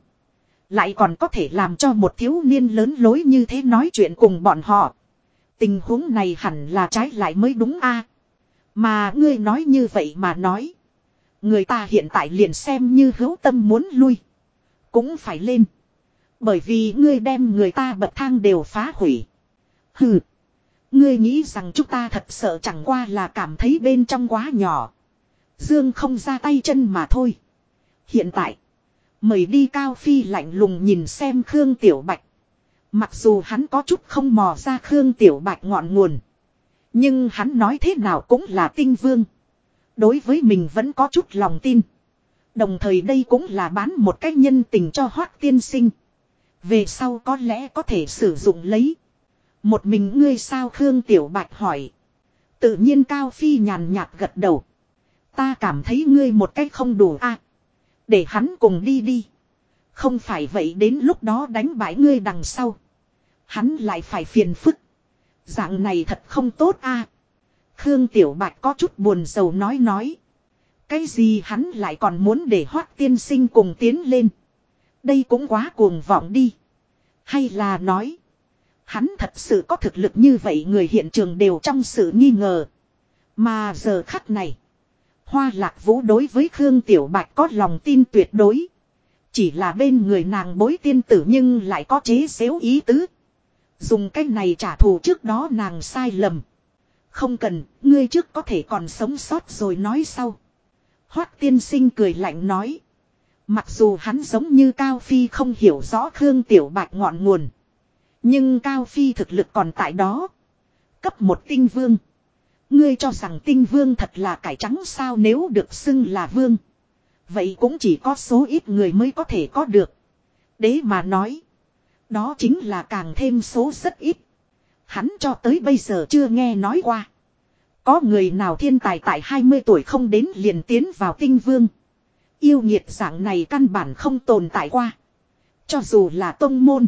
Lại còn có thể làm cho một thiếu niên lớn lối như thế nói chuyện cùng bọn họ. Tình huống này hẳn là trái lại mới đúng a. Mà ngươi nói như vậy mà nói. Người ta hiện tại liền xem như hữu tâm muốn lui. Cũng phải lên. Bởi vì ngươi đem người ta bậc thang đều phá hủy. Hừ. Ngươi nghĩ rằng chúng ta thật sợ chẳng qua là cảm thấy bên trong quá nhỏ. Dương không ra tay chân mà thôi. Hiện tại. Mời đi Cao Phi lạnh lùng nhìn xem Khương Tiểu Bạch. Mặc dù hắn có chút không mò ra Khương Tiểu Bạch ngọn nguồn. Nhưng hắn nói thế nào cũng là tinh vương. Đối với mình vẫn có chút lòng tin. Đồng thời đây cũng là bán một cách nhân tình cho hoác tiên sinh. Về sau có lẽ có thể sử dụng lấy. Một mình ngươi sao Khương Tiểu Bạch hỏi. Tự nhiên Cao Phi nhàn nhạt gật đầu. Ta cảm thấy ngươi một cách không đủ a để hắn cùng đi đi. Không phải vậy đến lúc đó đánh bãi ngươi đằng sau. Hắn lại phải phiền phức. Dạng này thật không tốt a. Khương Tiểu Bạch có chút buồn sầu nói nói. Cái gì hắn lại còn muốn để hoác tiên sinh cùng tiến lên. Đây cũng quá cuồng vọng đi. Hay là nói. Hắn thật sự có thực lực như vậy người hiện trường đều trong sự nghi ngờ. Mà giờ khắc này. Hoa lạc vũ đối với Khương Tiểu Bạch có lòng tin tuyệt đối. Chỉ là bên người nàng bối tiên tử nhưng lại có chế xếu ý tứ. Dùng cách này trả thù trước đó nàng sai lầm. Không cần, ngươi trước có thể còn sống sót rồi nói sau. Hoác tiên sinh cười lạnh nói. Mặc dù hắn giống như Cao Phi không hiểu rõ Khương Tiểu Bạch ngọn nguồn. Nhưng Cao Phi thực lực còn tại đó. Cấp một tinh vương. Ngươi cho rằng tinh vương thật là cải trắng sao nếu được xưng là vương. Vậy cũng chỉ có số ít người mới có thể có được. Đế mà nói. Đó chính là càng thêm số rất ít. Hắn cho tới bây giờ chưa nghe nói qua. Có người nào thiên tài tại 20 tuổi không đến liền tiến vào tinh vương. Yêu nhiệt dạng này căn bản không tồn tại qua. Cho dù là tông môn.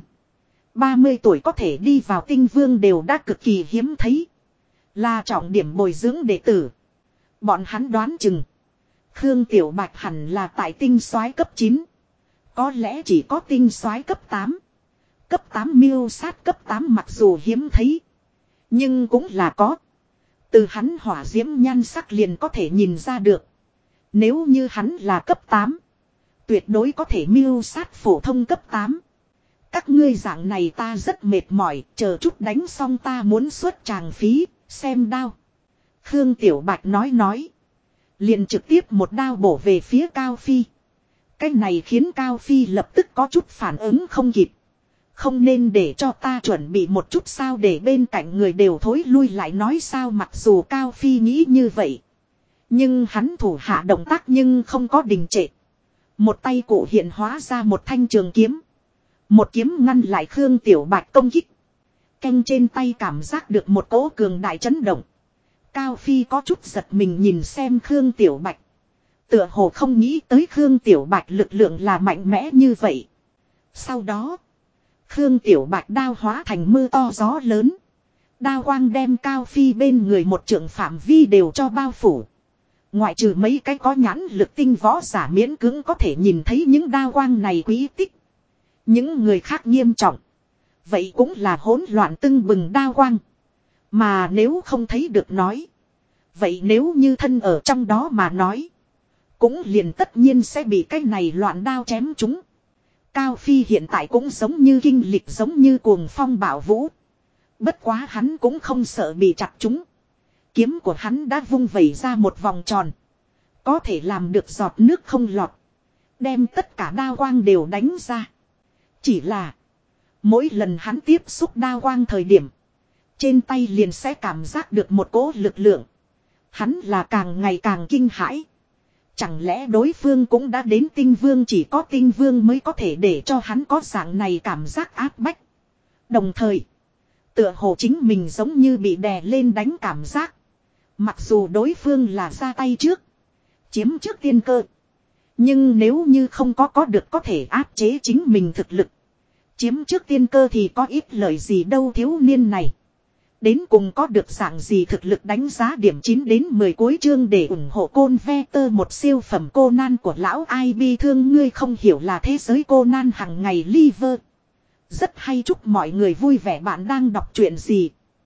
30 tuổi có thể đi vào tinh vương đều đã cực kỳ hiếm thấy. Là trọng điểm bồi dưỡng đệ tử. Bọn hắn đoán chừng. Khương Tiểu Bạch hẳn là tại tinh soái cấp 9. Có lẽ chỉ có tinh soái cấp 8. Cấp 8 miêu sát cấp 8 mặc dù hiếm thấy. Nhưng cũng là có. Từ hắn hỏa diễm nhan sắc liền có thể nhìn ra được. Nếu như hắn là cấp 8. Tuyệt đối có thể miêu sát phổ thông cấp 8. Các ngươi dạng này ta rất mệt mỏi, chờ chút đánh xong ta muốn xuất tràng phí, xem đao. Khương Tiểu Bạch nói nói. Liền trực tiếp một đao bổ về phía Cao Phi. Cái này khiến Cao Phi lập tức có chút phản ứng không kịp. Không nên để cho ta chuẩn bị một chút sao để bên cạnh người đều thối lui lại nói sao mặc dù Cao Phi nghĩ như vậy. Nhưng hắn thủ hạ động tác nhưng không có đình trệ. Một tay cụ hiện hóa ra một thanh trường kiếm. Một kiếm ngăn lại Khương Tiểu Bạch công kích. Canh trên tay cảm giác được một cỗ cường đại chấn động. Cao Phi có chút giật mình nhìn xem Khương Tiểu Bạch. Tựa hồ không nghĩ tới Khương Tiểu Bạch lực lượng là mạnh mẽ như vậy. Sau đó, Khương Tiểu Bạch đao hóa thành mưa to gió lớn. Đao quang đem cao phi bên người một trưởng phạm vi đều cho bao phủ. Ngoại trừ mấy cái có nhãn lực tinh võ giả miễn cưỡng có thể nhìn thấy những đao quang này quý tích. Những người khác nghiêm trọng. Vậy cũng là hỗn loạn tưng bừng đao quang. Mà nếu không thấy được nói. Vậy nếu như thân ở trong đó mà nói. Cũng liền tất nhiên sẽ bị cái này loạn đao chém chúng. Cao Phi hiện tại cũng giống như kinh lịch giống như cuồng phong bảo vũ. Bất quá hắn cũng không sợ bị chặt chúng. Kiếm của hắn đã vung vẩy ra một vòng tròn. Có thể làm được giọt nước không lọt. Đem tất cả đao quang đều đánh ra. Chỉ là. Mỗi lần hắn tiếp xúc đao quang thời điểm. Trên tay liền sẽ cảm giác được một cỗ lực lượng. Hắn là càng ngày càng kinh hãi. Chẳng lẽ đối phương cũng đã đến tinh vương, chỉ có tinh vương mới có thể để cho hắn có dạng này cảm giác áp bách. Đồng thời. Tựa hồ chính mình giống như bị đè lên đánh cảm giác. Mặc dù đối phương là ra tay trước. Chiếm trước tiên cơ. Nhưng nếu như không có có được có thể áp chế chính mình thực lực. Chiếm trước tiên cơ thì có ít lời gì đâu thiếu niên này. Đến cùng có được dạng gì thực lực đánh giá điểm 9 đến 10 cuối chương để ủng hộ côn ve tơ một siêu phẩm cô nan của lão ai bi thương ngươi không hiểu là thế giới cô nan hằng ngày liver. Rất hay chúc mọi người vui vẻ bạn đang đọc chuyện gì.